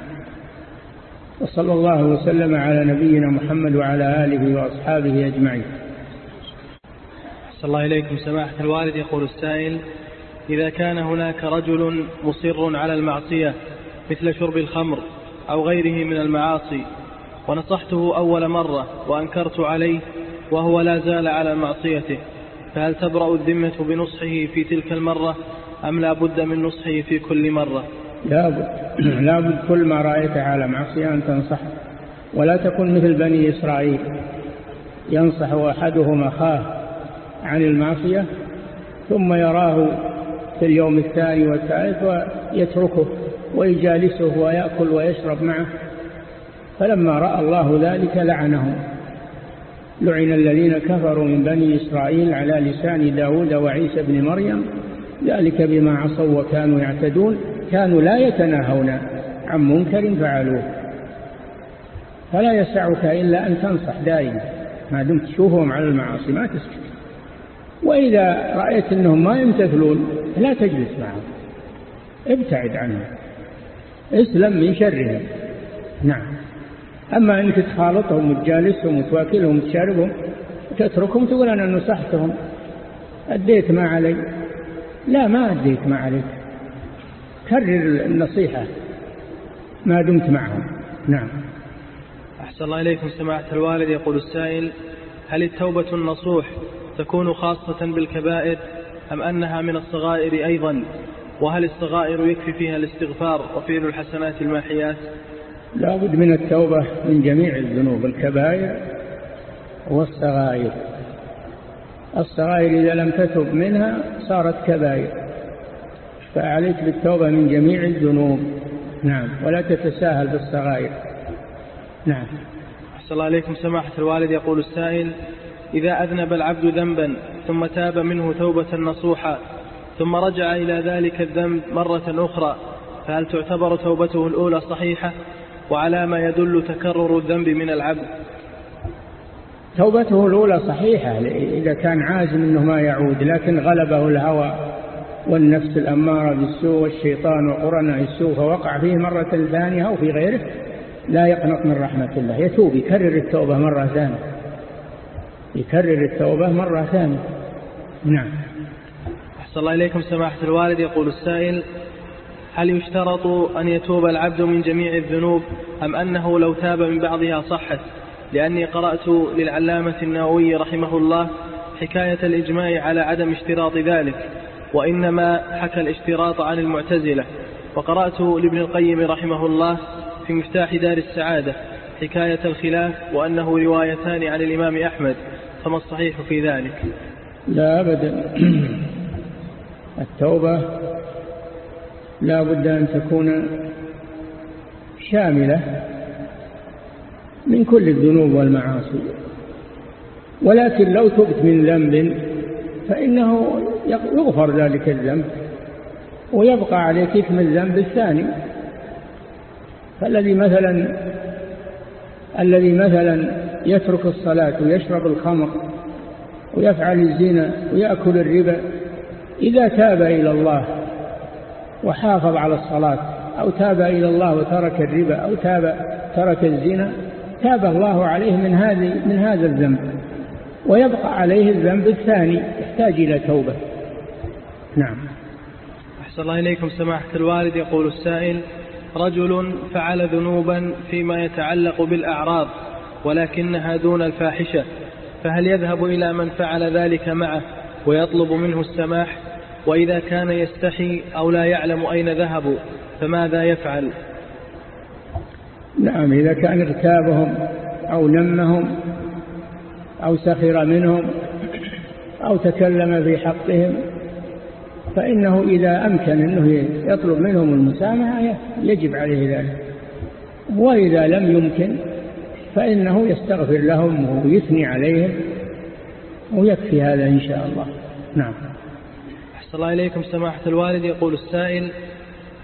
وصلى الله وسلم على نبينا محمد وعلى آله وأصحابه أجمعين. صلى الله إليكم سماحة الوالد يقول السائل إذا كان هناك رجل مصر على المعصية مثل شرب الخمر أو غيره من المعاصي ونصحته أول مرة وأنكرت عليه وهو لا زال على معصيته فهل تبرأ الذمة بنصحه في تلك المرة أم لا بد من نصحه في كل مرة؟ لا بد لا بد كل ما رأيت على معصية أن تنصح. ولا تكن مثل بني إسرائيل. ينصح أحدهم أخاه عن المعصية ثم يراه في اليوم الثاني والثالث ويتركه ويجالسه ويأكل ويشرب معه. فلما رأى الله ذلك لعنهم لعن الذين كفروا من بني إسرائيل على لسان داود وعيسى بن مريم. ذلك بما عصوا وكانوا يعتدون. كانوا لا يتناهون عن منكر فعلوه. فلا يسعك إلا أن تنصح دائما. ما دمت تشوفهم على المعاصي ما تسكت. وإذا رأيت أنهم ما يمتثلون لا تجلس معهم. ابتعد عنهم. اسلم من شرهم. نعم. أما أنك تخالطهم وتجالسهم وتواكلهم وتشاربهم وتتركهم تقول أنا نصحتهم. أديت ما علي؟ لا ما أديت ما عليك. كرر النصيحة ما دمت معهم. نعم. أحسن الله إليكم سماحة الوالد. يقول السائل هل التوبة النصوح تكون خاصة بالكبائر أم أنها من الصغائر أيضا؟ وهل الصغائر يكفي فيها الاستغفار وفعل الحسنات الماحيات؟ لا بد من التوبة من جميع الذنوب الكبائر والصغائر. الصغائر إذا لم تتب منها صارت كبائر. فعليك بالتوبة من جميع الذنوب. نعم. ولا تتساهل بالصغائر. نعم. أحسن الله عليكم سماحة الوالد. يقول السائل إذا أذنب العبد ذنبا ثم تاب منه توبة نصوحا ثم رجع إلى ذلك الذنب مرة أخرى فهل تعتبر توبته الأولى صحيحة؟ وعلى ما يدل تكرر الذنب من العبد؟ توبته الأولى صحيحة إذا كان عازم أنه ما يعود لكن غلبه الهوى. والنفس الأمارة بالسوء والشيطان وقرناء السوء فوقع فيه مرة ثانية أو في غيره لا يقنط من رحمة الله. يتوب يكرر التوبة مرة ثانية. يكرر التوبة مرة ثانية. نعم. أحسن الله إليكم سماحة الوالد. يقول السائل هل يشترط أن يتوب العبد من جميع الذنوب أم أنه لو تاب من بعضها صحت؟ لأني قرأت للعلامة النووي رحمه الله حكاية الإجماع على عدم اشتراط ذلك. وإنما حكى الاشتراط عن المعتزلة. وقرأت لابن القيم رحمه الله في مفتاح دار السعادة حكاية الخلاف وأنه روايتان عن الإمام أحمد فما الصحيح في ذلك؟ لا أبدا. التوبة لا بد أن تكون شاملة من كل الذنوب والمعاصي. ولكن لو تبت من ذنب فإنه يغفر ذلك الذنب ويبقى عليك اسم الذنب الثاني. فالذي مثلا الذي مثلا يترك الصلاة ويشرب الخمر ويفعل الزنا ويأكل الربا إذا تاب إلى الله وحافظ على الصلاة أو تاب إلى الله وترك الربا أو تاب ترك الزنا تاب الله عليه من هذه من هذا الذنب. ويبقى عليه الذنب الثاني يحتاج إلى توبة. نعم. أحسن الله إليكم سماحة الوالد. يقول السائل رجل فعل ذنوبا فيما يتعلق بالأعراض ولكنها دون الفاحشة فهل يذهب إلى من فعل ذلك معه ويطلب منه السماح؟ وإذا كان يستحي أو لا يعلم أين ذهبوا فماذا يفعل؟ نعم إذا كان ارتابهم أو نمهم أو سخر منهم أو تكلم في حقهم فإنه إذا أمكن أنه يطلب منهم المسامحة يجب عليه ذلك. وإذا لم يمكن فإنه يستغفر لهم ويثني عليهم ويكفي هذا إن شاء الله. نعم. أحسن الله إليكم سماحة الوالد. يقول السائل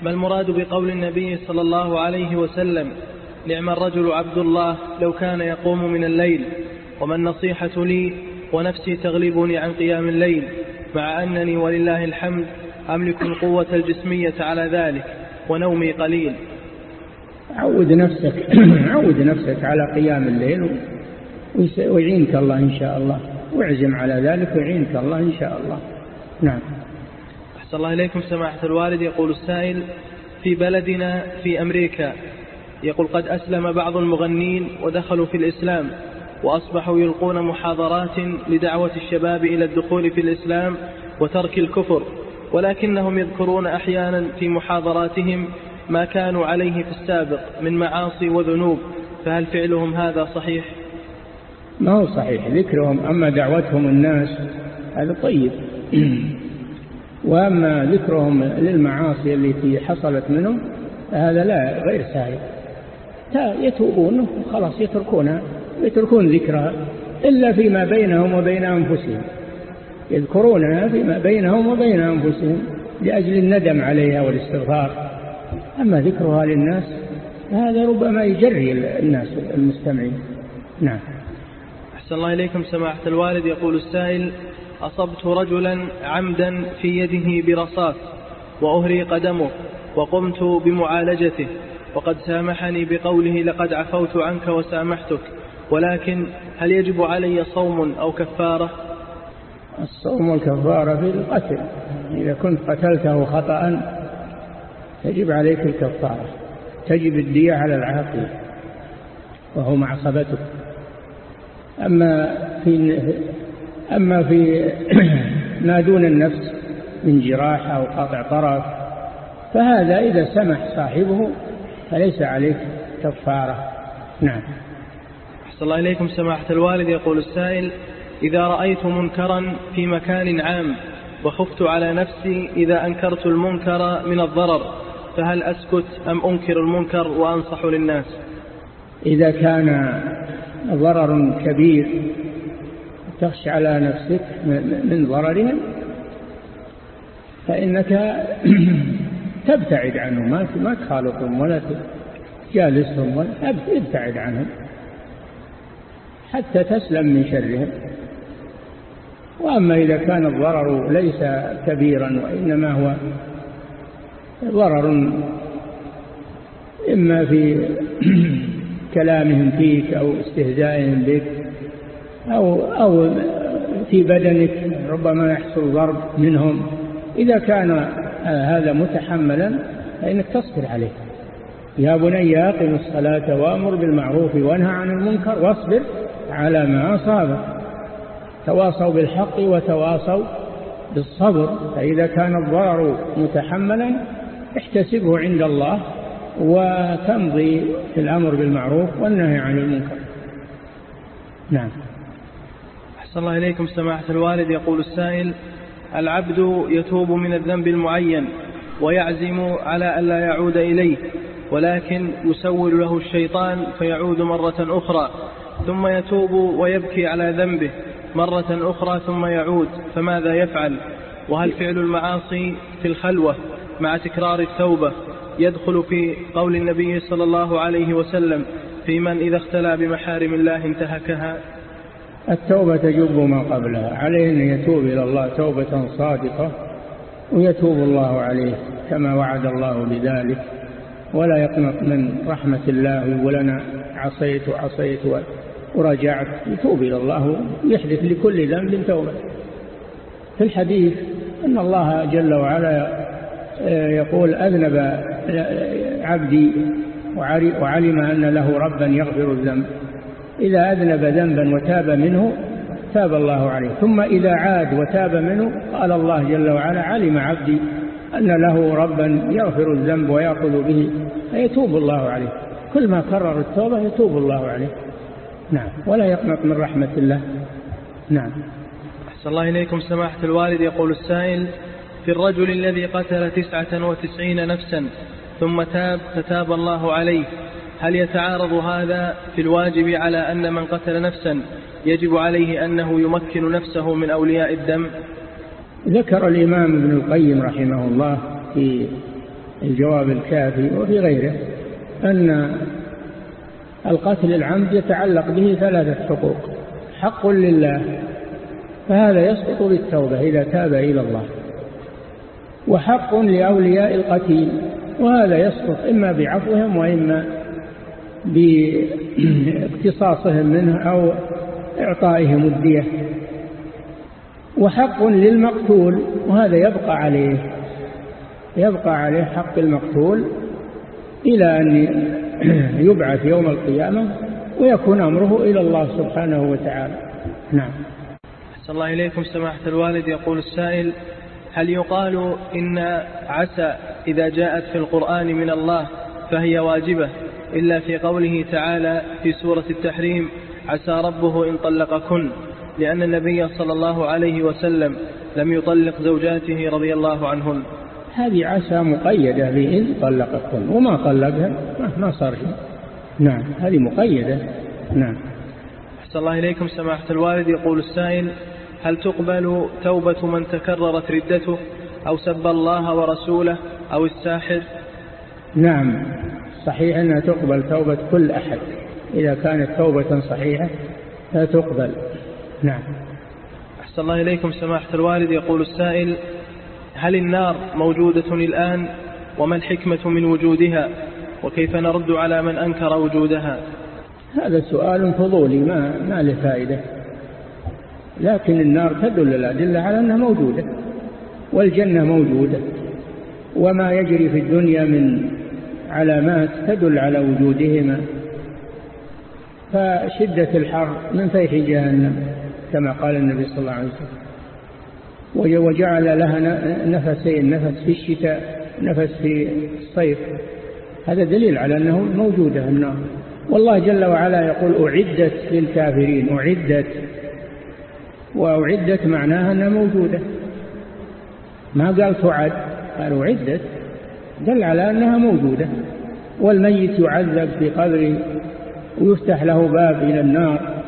ما المراد بقول النبي صلى الله عليه وسلم نعم الرجل عبد الله لو كان يقوم من الليل وما النصيحة لي؟ ونفسي تغلبني عن قيام الليل مع أنني ولله الحمد أملك القوة الجسمية على ذلك ونومي قليل. عود نفسك عود نفسك على قيام الليل ويعينك الله إن شاء الله واعزم على ذلك ويعينك الله إن شاء الله. نعم. أحسن الله إليكم. سماحة الوالد يقول السائل في بلدنا في أمريكا يقول قد أسلم بعض المغنين ودخلوا في الإسلام وأصبحوا يلقون محاضرات لدعوة الشباب إلى الدخول في الإسلام وترك الكفر ولكنهم يذكرون أحيانا في محاضراتهم ما كانوا عليه في السابق من معاصي وذنوب فهل فعلهم هذا صحيح؟ ما هو صحيح ذكرهم أما دعوتهم الناس هذا طيب. وأما ذكرهم للمعاصي التي حصلت منهم هذا لا غير سائل يتوبون وخلاص يتركونها. يتركون ذكرها إلا فيما بينهم وبين أنفسهم. يذكرونها فيما بينهم وبين أنفسهم لأجل الندم عليها والاستغفار. أما ذكرها للناس هذا ربما يجري الناس المستمعين. نعم. أحسن الله إليكم سماحة الوالد. يقول السائل أصبت رجلا عمدا في يده برصاص وأهري قدمه وقمت بمعالجته وقد سامحني بقوله لقد عفوت عنك وسامحتك. ولكن هل يجب علي صوم أو كفارة؟ الصوم والكفارة في القتل. إذا كنت قتلته خطأ يجب عليك الكفارة. تجب الدية على العاقل وهو معصبتك أما في أما في ما دون النفس من جراح أو قطع طرف فهذا إذا سمح صاحبه فليس عليك كفارة. نعم. أحسن الله إليكم سماحة الوالد. يقول السائل إذا رأيت منكرا في مكان عام وخفت على نفسي إذا أنكرت المنكر من الضرر فهل أسكت أم أنكر المنكر وأنصح للناس؟ إذا كان ضرر كبير تخشى على نفسك من ضررهم فإنك تبتعد عنهم. ما تخالطهم ولا تجالسهم ولا ابتعد عنهم. حتى تسلم من شرهم. وأما إذا كان الضرر ليس كبيرا وإنما هو ضرر إما في كلامهم فيك أو استهزائهم بك أو, أو في بدنك ربما يحصل ضرب منهم. إذا كان هذا متحملا فإنك تصبر عليه. يا بني أقم الصلاة وأمر بالمعروف وانهى عن المنكر واصبر. على ما أصابك تواصوا بالحق وتواصوا بالصبر فإذا كان الضرر متحملا احتسبه عند الله وتمضي في الأمر بالمعروف والنهي عن المنكر. نعم. أحسن الله إليكم سماحة الوالد. يقول السائل العبد يتوب من الذنب المعين ويعزم على ألا يعود إليه. ولكن يسول له الشيطان فيعود مرة أخرى ثم يتوب ويبكي على ذنبه مرة أخرى ثم يعود فماذا يفعل؟ وهل فعل المعاصي في الخلوة مع تكرار التوبة يدخل في قول النبي صلى الله عليه وسلم في من إذا اختلى بمحارم الله انتهكها؟ التوبة تجب ما قبلها عليه أن يتوب إلى الله توبة صادقة ويتوب الله عليه كما وعد الله بذلك. ولا يقنط من رحمة الله ولنا. عصيت وعصيت ورجعت. يتوب إلى الله ويحدث لكل ذنب توبة. في الحديث أن الله جل وعلا آه، يقول أذنب عبدي وعلم أن له ربا يغفر الذنب. إذا أذنب ذنبا وتاب منه تاب الله عليه. ثم إذا عاد وتاب منه قال الله جل وعلا علم عبدي أن له ربا يغفر الذنب ويأخذ به فيتوب الله عليه. كل ما كرر التوبة يتوب الله عليه. نعم. ولا يقنط من رحمة الله. نعم. أحسن الله إليكم. سماحة الوالد يقول السائل في الرجل الذي قتل تسعة وتسعين نفسا ثم تاب فتاب الله عليه هل يتعارض هذا في الواجب على أن من قتل نفسا يجب عليه أنه يمكن نفسه من أولياء الدم؟ ذكر الإمام ابن القيم رحمه الله في الجواب الكافي وفي غيره أن القتل العمد يتعلق به ثلاثة حقوق. حق لله فهذا يسقط بالتوبة إذا تاب إلى الله. وحق لأولياء القتيل وهذا يسقط إما بعفوهم وإما باقتصاصهم منه أو إعطائهم الدية. وحق للمقتول وهذا يبقى عليه يبقى عليه حق المقتول إلى أن يبعث يوم القيامة ويكون أمره إلى الله سبحانه وتعالى. نعم. أحسن الله إليكم سماحة الوالد. يقول السائل هل يقال إن عسى إذا جاءت في القرآن من الله فهي واجبة؟ إلا في قوله تعالى في سورة التحريم عسى ربه إن طلقكن. لأن النبي صلى الله عليه وسلم لم يطلق زوجاته رضي الله عنهن. هذه عسى مقيدة بإن طلقكن وما طلقها؟ ما صار شيء. نعم هذه مقيدة. نعم. أحسن الله إليكم سماحة الوالد. يقول السائل هل تقبل توبة من تكررت ردته أو سب الله ورسوله أو الساحر؟ نعم صحيح أنها تقبل توبة كل أحد. إذا كانت توبة صحيحة لا تقبل. نعم. أحسن الله إليكم سماحة الوالد. يقول السائل هل النار موجودة الآن؟ وما الحكمة من وجودها؟ وكيف نرد على من أنكر وجودها؟ هذا سؤال فضولي ما, ما له فائدة. لكن النار تدل الأدلة على أنها موجودة والجنة موجودة وما يجري في الدنيا من علامات تدل على وجودهما. فشدة الحر من فيح جهنم. كما قال النبي صلى الله عليه وسلم. وجعل لها نفسين نفس في الشتاء نفس في الصيف. هذا دليل على أنه موجودة النار والله جل وعلا يقول أعدت للكافرين أعدت. وأعدت معناها أنها موجودة. ما قال تعد قال أعدت. دل على أنها موجودة. والميت يعذب في قبره ويفتح له باب إلى النار.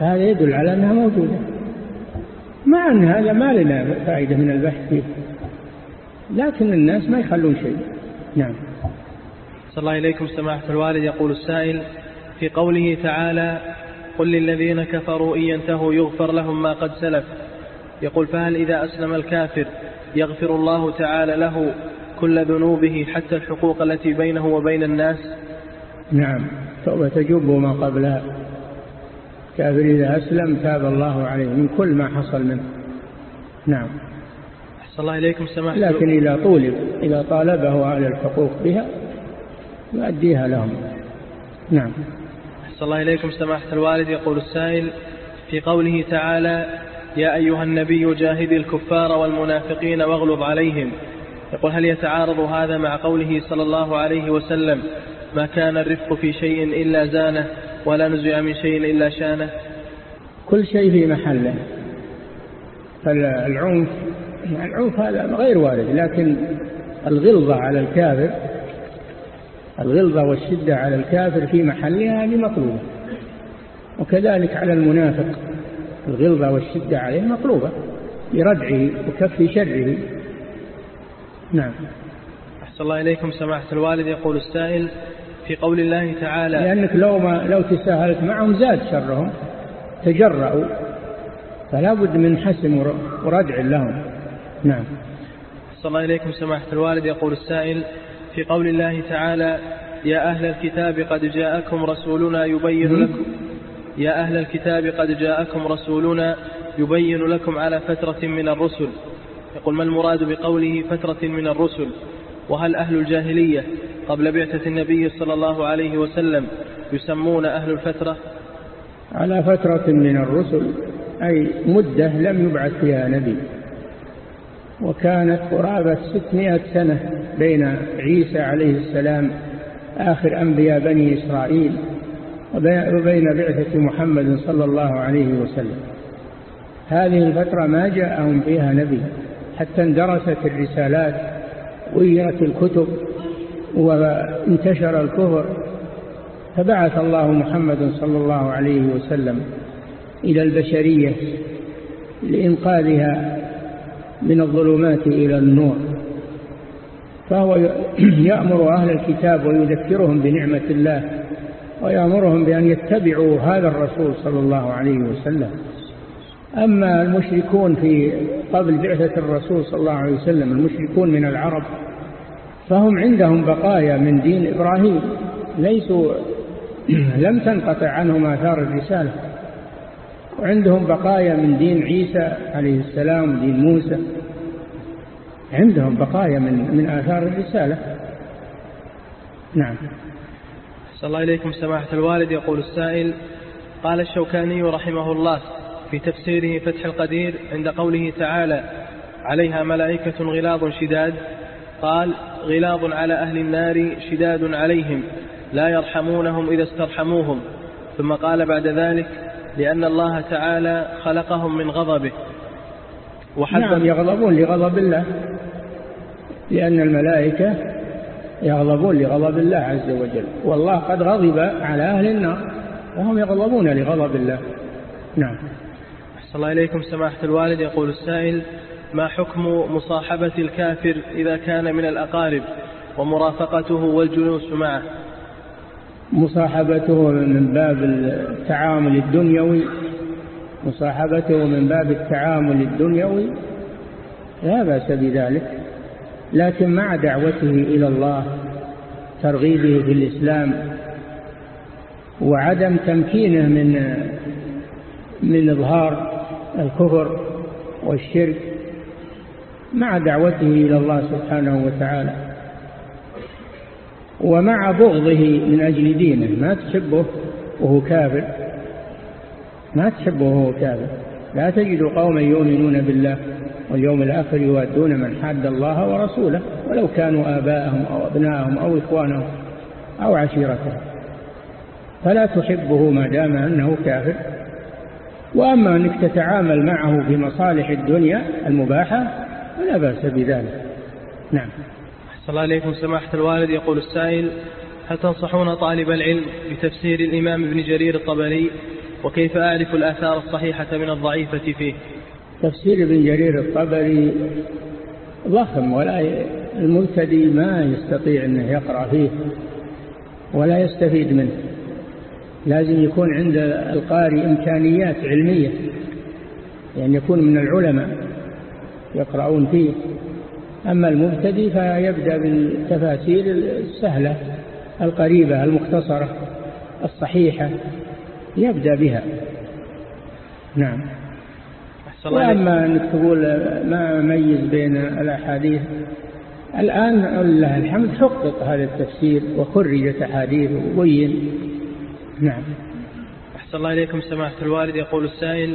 فهذا يدل على أنها موجودة. مع أن هذا ما لنا فائدة من البحث فيه. لكن الناس ما يخلون شيء. نعم. صلى الله إليكم سماحة الوالد يقول السائل في قوله تعالى قل للذين كفروا إن ينتهوا يغفر لهم ما قد سلف. يقول فهل إذا أسلم الكافر يغفر الله تعالى له كل ذنوبه حتى الحقوق التي بينه وبين الناس؟ نعم. توبة تجب ما قبلها. كافر إذا أسلم تاب الله عليه من كل ما حصل منه. نعم. أحسن الله إليكم سماحة لكن إذا طولب إذا طالبه أهل الحقوق بها يؤديها لهم. نعم. أحسن الله إليكم سماحة الوالد. يقول السائل في قوله تعالى يا أيها النبي جاهد الكفار والمنافقين واغلظ عليهم. يقول هل يتعارض هذا مع قوله صلى الله عليه وسلم ما كان الرفق في شيء إلا زانه ولا نزع من شيء إلا شأنه. كل شيء في محله. فالعنف العنف هذا غير وارد لكن الغلظة على الكافر الغلظة والشدة على الكافر في محلها هذه مطلوبة وكذلك على المنافق الغلظة والشدة عليه مطلوبة لردعه وكف شره نعم. أحسن الله إليكم سماحة الوالد. يقول السائل في قول الله تعالى لأنك لو, ما لو تساهلت معهم زاد شرهم تجرأوا فلا بد من حسم وردع لهم. نعم. أحسن الله إليكم سماحة الوالد. يقول السائل في قول الله تعالى يا أهل الكتاب قد جاءكم رسولنا يبين لكم يا أهل الكتاب قد جاءكم رسولنا يبين لكم على فترة من الرسل. يقول ما المراد بقوله فترة من الرسل؟ وهل أهل الجاهلية قبل بعثة النبي صلى الله عليه وسلم يسمون أهل الفترة؟ على فترة من الرسل أي مدة لم يبعث فيها نبي. وكانت قرابة ستمائة سنة بين عيسى عليه السلام آخر أنبياء بني إسرائيل وبين بعثة محمد صلى الله عليه وسلم. هذه الفترة ما جاءهم فيها نبي حتى اندرست الرسالات ويرت الكتب وانتشر الكفر فبعث الله محمد صلى الله عليه وسلم إلى البشرية لإنقاذها من الظلمات إلى النور. فهو يأمر أهل الكتاب ويذكرهم بنعمة الله ويأمرهم بأن يتبعوا هذا الرسول صلى الله عليه وسلم. أما المشركون في قبل بعثة الرسول صلى الله عليه وسلم المشركون من العرب فهم عندهم بقايا من دين إبراهيم ليسوا لم تنقطع عنهم آثار الرسالة. وعندهم بقايا من دين عيسى عليه السلام ودين موسى. عندهم بقايا من من آثار الرسالة. نعم. صلى الله إليكم سماحة الوالد. يقول السائل قال الشوكاني رحمه الله في تفسيره فتح القدير عند قوله تعالى عليها ملائكة غلاظ شداد. قال غلاظ على أهل النار شداد عليهم لا يرحمونهم إذا استرحموهم. ثم قال بعد ذلك لأن الله تعالى خلقهم من غضبه. نعم يغضبون لغضب الله. لأن الملائكة يغضبون لغضب الله عز وجل. والله قد غضب على أهل النار وهم يغضبون لغضب الله. نعم. أحسن الله إليكم سماحة الوالد. يقول السائل ما حكم مصاحبة الكافر إذا كان من الأقارب ومرافقته والجلوس معه؟ مصاحبته من باب التعامل الدنيوي مصاحبته من باب التعامل الدنيوي لا بأس بذلك. لكن مع دعوته إلى الله ترغيبه في الإسلام وعدم تمكينه من من إظهار الكفر والشرك مع دعوته إلى الله سبحانه وتعالى ومع بغضه من أجل دينه. ما تحبه وهو كافر؟ ما تحبه وهو كافر. لا تجد قوما يؤمنون بالله واليوم الآخر يوادون من حاد الله ورسوله ولو كانوا آباءهم أو أبناءهم أو إخوانهم أو عشيرتهم. فلا تحبه ما دام أنه كافر. وأما أنك تتعامل معه في مصالح الدنيا المباحة فلا بأس بذلك. نعم. أحسن الله إليكم سماحة الوالد. يقول السائل هل تنصحون طالب العلم بتفسير الإمام ابن جرير الطبري؟ وكيف أعرف الآثار الصحيحة من الضعيفة فيه؟ تفسير ابن جرير الطبري ضخم ولا المبتدي ما يستطيع أنه يقرأ فيه ولا يستفيد منه. لازم يكون عند القارئ إمكانيات علمية يعني يكون من العلماء. يقرؤون فيه. أما المبتدي فيبدأ بالتفاسير السهلة القريبة المختصرة الصحيحة. يبدأ بها. نعم. وأما أنك تقول ما أميز بين الأحاديث الآن لله الحمد حقق هذا التفسير وخرجت أحاديث وبين. نعم. أحسن الله إليكم سماحة الوالد. يقول السائل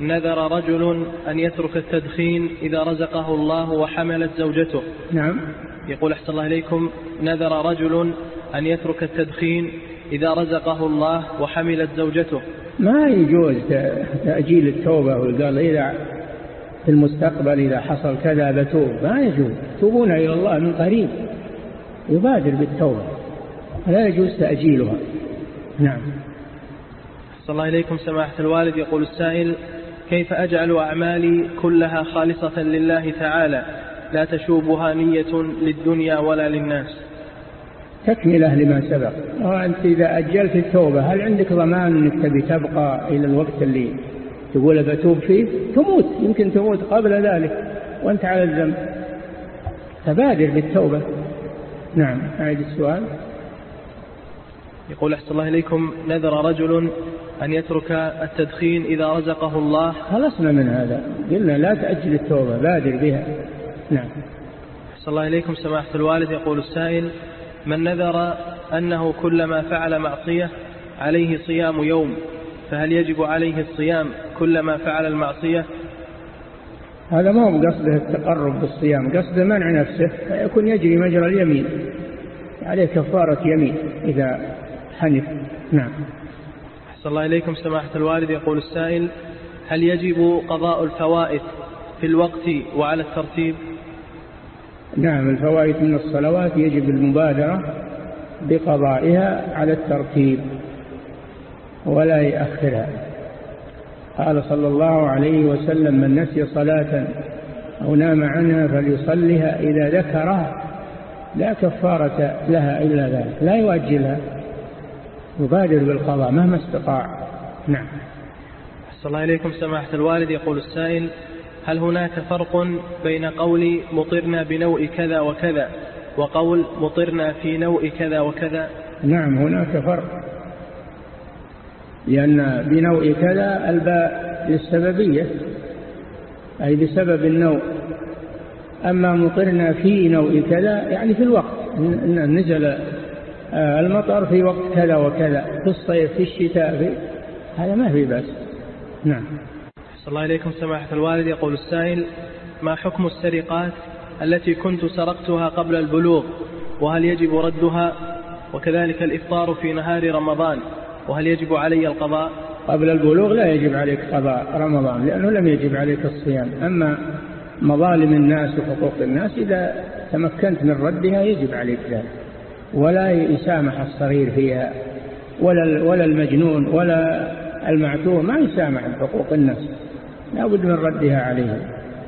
نذر رجل أن يترك التدخين إذا رزقه الله وحملت زوجته. نعم. يقول أحسن الله إليكم نذر رجل أن يترك التدخين إذا رزقه الله وحملت زوجته. ما يجوز تأجيل التوبة وقال إذا في المستقبل إذا حصل كذا بتوب. ما يجوز. توبون إلى الله من قريب. يبادر بالتوبة. لا يجوز تأجيلها. نعم. صلى الله إليكم سماحة الوالد. يقول السائل كيف أجعل أعمالي كلها خالصة لله تعالى؟ لا تشوبها نية للدنيا ولا للناس. تكملة لما سبق. وأنت إذا أجلت التوبة هل عندك ضمان أنك تبي تبقى إلى الوقت اللي تقول بتوب فيه؟ تموت يمكن تموت قبل ذلك وأنت على الذنب. فبادر بالتوبة. نعم أعيد السؤال. يقول أحسن الله إليكم نذر رجل أن يترك التدخين إذا رزقه الله؟ خلصنا من هذا. قلنا لا تأجل التوبة بادر بها. نعم. أحسن الله إليكم سماحة الوالد. يقول السائل من نذر أنه كلما فعل معصية عليه صيام يوم فهل يجب عليه الصيام كلما فعل المعصية؟ هذا ما هو قصده التقرب بالصيام. قصده منع نفسه فيكون يجري مجرى اليمين. عليه كفارة يمين إذا حنف. نعم. أحسن الله إليكم سماحة الوالد. يقول السائل هل يجب قضاء الفوائد في الوقت وعلى الترتيب؟ نعم الفوائد من الصلوات يجب المبادرة بقضائها على الترتيب ولا يأخرها قال صلى الله عليه وسلم من نسي صلاة أو نام عنها فليصلها إذا ذكرها لا كفارة لها إلا ذلك لا يؤجلها. يبادر بالقضاء مهما استطاع. نعم. أحسن الله إليكم سماحة الوالد. يقول السائل هل هناك فرق بين قول مطرنا بنوء كذا وكذا وقول مطرنا في نوء كذا وكذا؟ نعم هناك فرق. لأن بنوء كذا الباء للسببية أي بسبب النوء. أما مطرنا في نوء كذا يعني في الوقت نزل المطر في وقت كذا وكذا في الصيف في الشتاء في هذا ما في بس نعم. صلى الله عليكم سماحة الوالد. يقول السائل ما حكم السرقات التي كنت سرقتها قبل البلوغ؟ وهل يجب ردها؟ وكذلك الإفطار في نهار رمضان. وهل يجب علي القضاء؟ قبل البلوغ لا يجب عليك قضاء رمضان لأنه لم يجب عليك الصيام. أما مظالم الناس وحقوق الناس إذا تمكنت من ردها يجب عليك ذلك. ولا يسامح الصغير فيها ولا ولا المجنون ولا المعتوه ما يسامح بحقوق الناس. لا بد من ردها عليهم.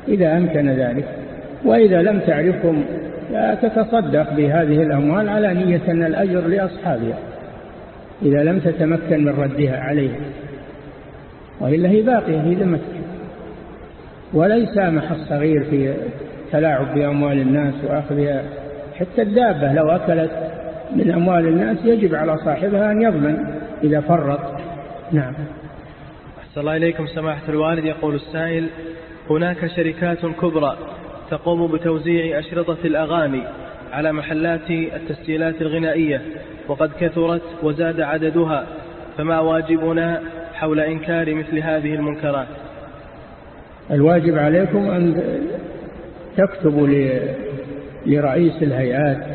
إذا أمكن ذلك وإذا لم تعرفهم تتصدق بهذه الأموال على نية أن الأجر لأصحابها. إذا لم تتمكن من ردها عليهم. وإلا هي باقية في ذمتك ولا يسامح الصغير في تلاعب بأموال الناس وأخذها حتى الدابة لو أكلت من أموال الناس يجب على صاحبها أن يضمن إذا فرط. نعم. أحسن الله إليكم سماحة الوالد. يقول السائل هناك شركات كبرى تقوم بتوزيع أشرطة الأغاني على محلات التسجيلات الغنائية وقد كثرت وزاد عددها فما واجبنا حول إنكار مثل هذه المنكرات؟ الواجب عليكم أن تكتبوا لرئيس الهيئات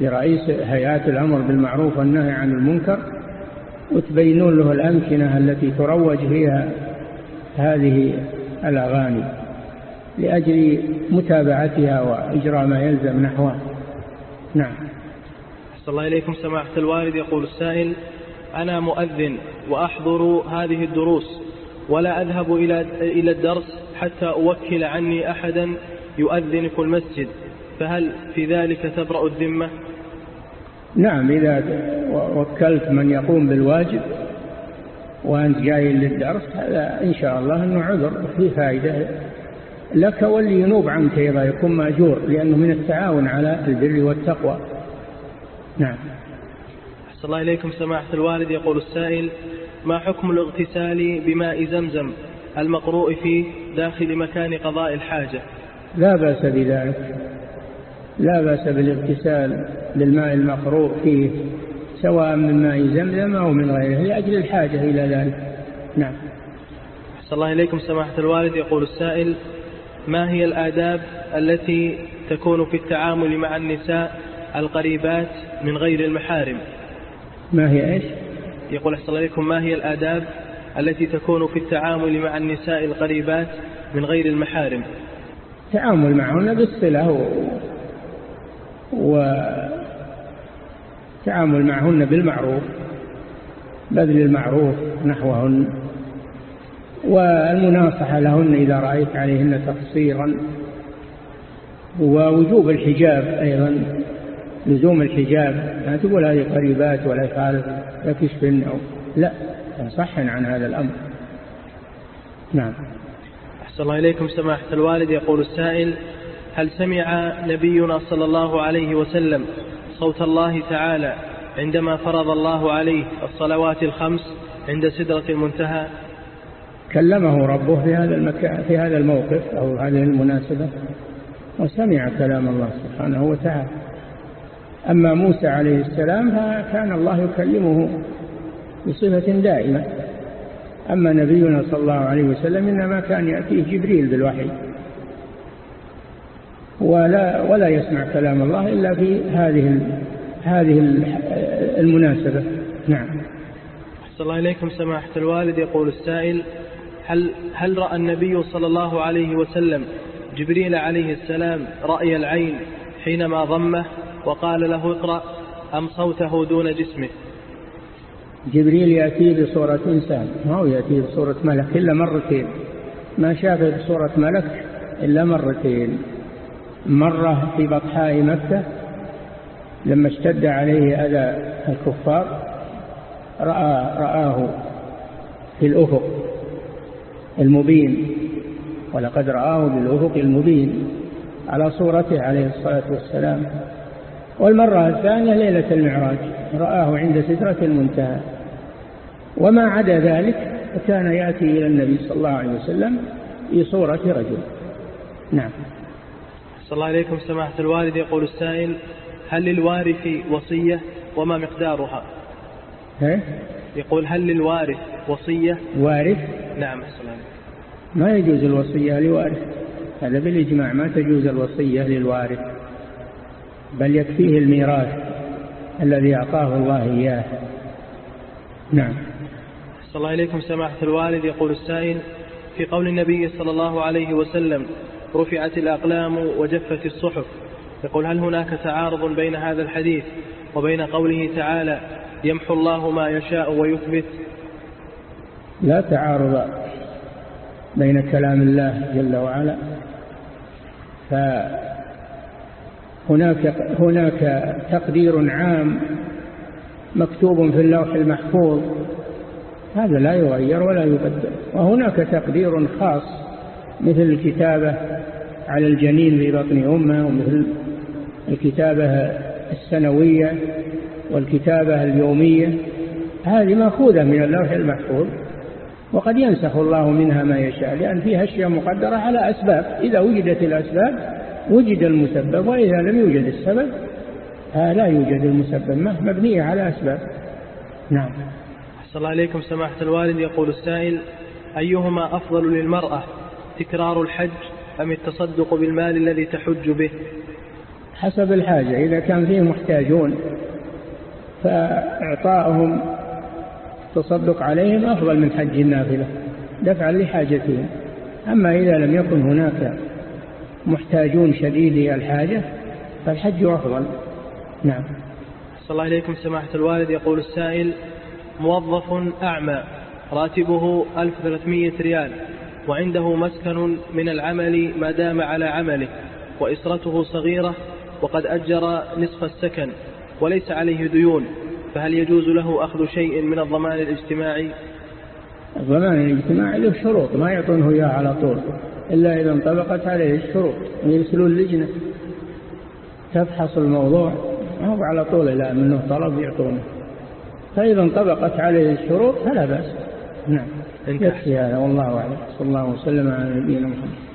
لرئيس هيئات الأمر بالمعروف والنهي عن المنكر وتبينون له الأمكنة التي تروج فيها هذه الأغاني لأجل متابعتها وإجراء ما يلزم نحوها نعم. أحسن الله إليكم سماحة الوالد. يقول السائل أنا مؤذن وأحضر هذه الدروس ولا أذهب إلى إلى الدرس حتى أوكل عني أحدا يؤذن في المسجد. فهل في ذلك تبرأ الذمة؟ نعم إذا وكلت من يقوم بالواجب وأنت جاي للدرس هذا إن شاء الله أنه عذر فيه فائدة لك واللي ينوب عنك أيضا يكون مأجور لأنه من التعاون على البر والتقوى. نعم. أحسن الله إليكم سماحة الوالد. يقول السائل ما حكم الاغتسال بماء زمزم المقروء فيه داخل مكان قضاء الحاجة؟ لا بأس بذلك. لا بأس بالاغتسال بالماء المقروء فيه سواء من ماء زمزم أو من غيره لأجل الحاجة إلى ذلك. نعم. أحسن الله إليكم سماحة الوالد. يقول السائل ما هي الآداب التي تكون في التعامل مع النساء القريبات من غير المحارم؟ ما هي إيش؟ يقول أحسن الله ما هي الآداب التي تكون في التعامل مع النساء القريبات من غير المحارم؟ التعامل معهن بالصلة و... وتعامل معهن بالمعروف بذل المعروف نحوهن والمناصحة لهن إذا رأيت عليهن تقصيرا ووجوب الحجاب أيضا لزوم الحجاب لا تقول هذه قريبات ولا يخالف لا تشفن أو لا تنصحن عن هذا الأمر. نعم. أحسن الله إليكم سماحة الوالد يقول السائل هل سمع نبينا صلى الله عليه وسلم صوت الله تعالى عندما فرض الله عليه الصلوات الخمس عند سدرة المنتهى؟ كلمه ربه في هذا المكان في هذا الموقف أو هذه المناسبة وسمع كلام الله سبحانه وتعالى. أما موسى عليه السلام فكان الله يكلمه بصفة دائمة. أما نبينا صلى الله عليه وسلم إنما كان يأتيه جبريل بالوحي. ولا ولا يسمع كلام الله إلا في هذه هذه المناسبة. نعم. أحسن الله إليكم سماحة الوالد. يقول السائل هل هل رأى النبي صلى الله عليه وسلم جبريل عليه السلام رأي العين حينما ضمه وقال له اقرأ أم صوته دون جسمه؟ جبريل يأتي بصورة إنسان ما هو يأتي بصورة ملك إلا مرتين. ما شافه بصورة ملك إلا مرتين. مرة في بطحاء مكة لما اشتد عليه أذى الكفار رأى رآه في الأفق المبين ولقد رآه بالأفق المبين على صورته عليه الصلاة والسلام. والمرة الثانية ليلة المعراج رآه عند سترة المنتهى. وما عدا ذلك فكان يأتي إلى النبي صلى الله عليه وسلم في صورة رجل. نعم. صلى الله عليكم سماحة الوالد. يقول السائل هل للوارث وصية وما مقدارها؟ هي؟ يقول هل للوارث وصية؟ وارث؟ نعم الله ما يجوز الوصية لوارث؟ هذا بالإجماع ما تجوز الوصية للوارث بل يكفيه الميراث الذي أعطاه الله إياه. نعم. صلى الله إليكم سماحة الوالد. يقول السائل في قول النبي صلى الله عليه وسلم رفعت الأقلام وجفت الصحف. يقول هل هناك تعارض بين هذا الحديث وبين قوله تعالى يمحو الله ما يشاء ويثبت؟ لا تعارض بين كلام الله جل وعلا. فهناك هناك تقدير عام مكتوب في اللوح المحفوظ. هذا لا يغير ولا يبدل. وهناك تقدير خاص مثل الكتابة على الجنين في بطن أمة ومثل الكتابة السنوية والكتابة اليومية هذه مأخوذة من اللوح المحفوظ وقد ينسخ الله منها ما يشاء لأن فيها أشياء مقدرة على أسباب إذا وجدت الأسباب وجد المسبب وإذا لم يوجد السبب لا يوجد المسبب مبنية على أسباب. نعم. أحسن الله عليكم سماحة الوالد يقول السائل أيهما أفضل للمرأة تكرار الحج أم التصدق بالمال الذي تحج به؟ حسب الحاجة إذا كان فيه محتاجون فإعطاءهم التصدق عليهم أفضل من حج النافلة دفعا لحاجتهم. أما إذا لم يكن هناك محتاجون شديدي الحاجة فالحج أفضل. نعم. صلى الله عليكم سماحة الوالد. يقول السائل موظف أعمى راتبه 1300 ريال. وعنده مسكن من العمل ما دام على عمله وإسرته صغيرة وقد أجر نصف السكن وليس عليه ديون فهل يجوز له أخذ شيء من الضمان الاجتماعي؟ الضمان الاجتماعي له شروط ما يعطونه إياه على طول إلا إذا انطبقت عليه الشروط يرسلون لجنة تفحص الموضوع هو على طول إلا منه طلب يعطونه. فإذا انطبقت عليه الشروط فلا بأس. نعم. يكفي هذا والله أعلم. صلى الله وسلم على نبينا محمد.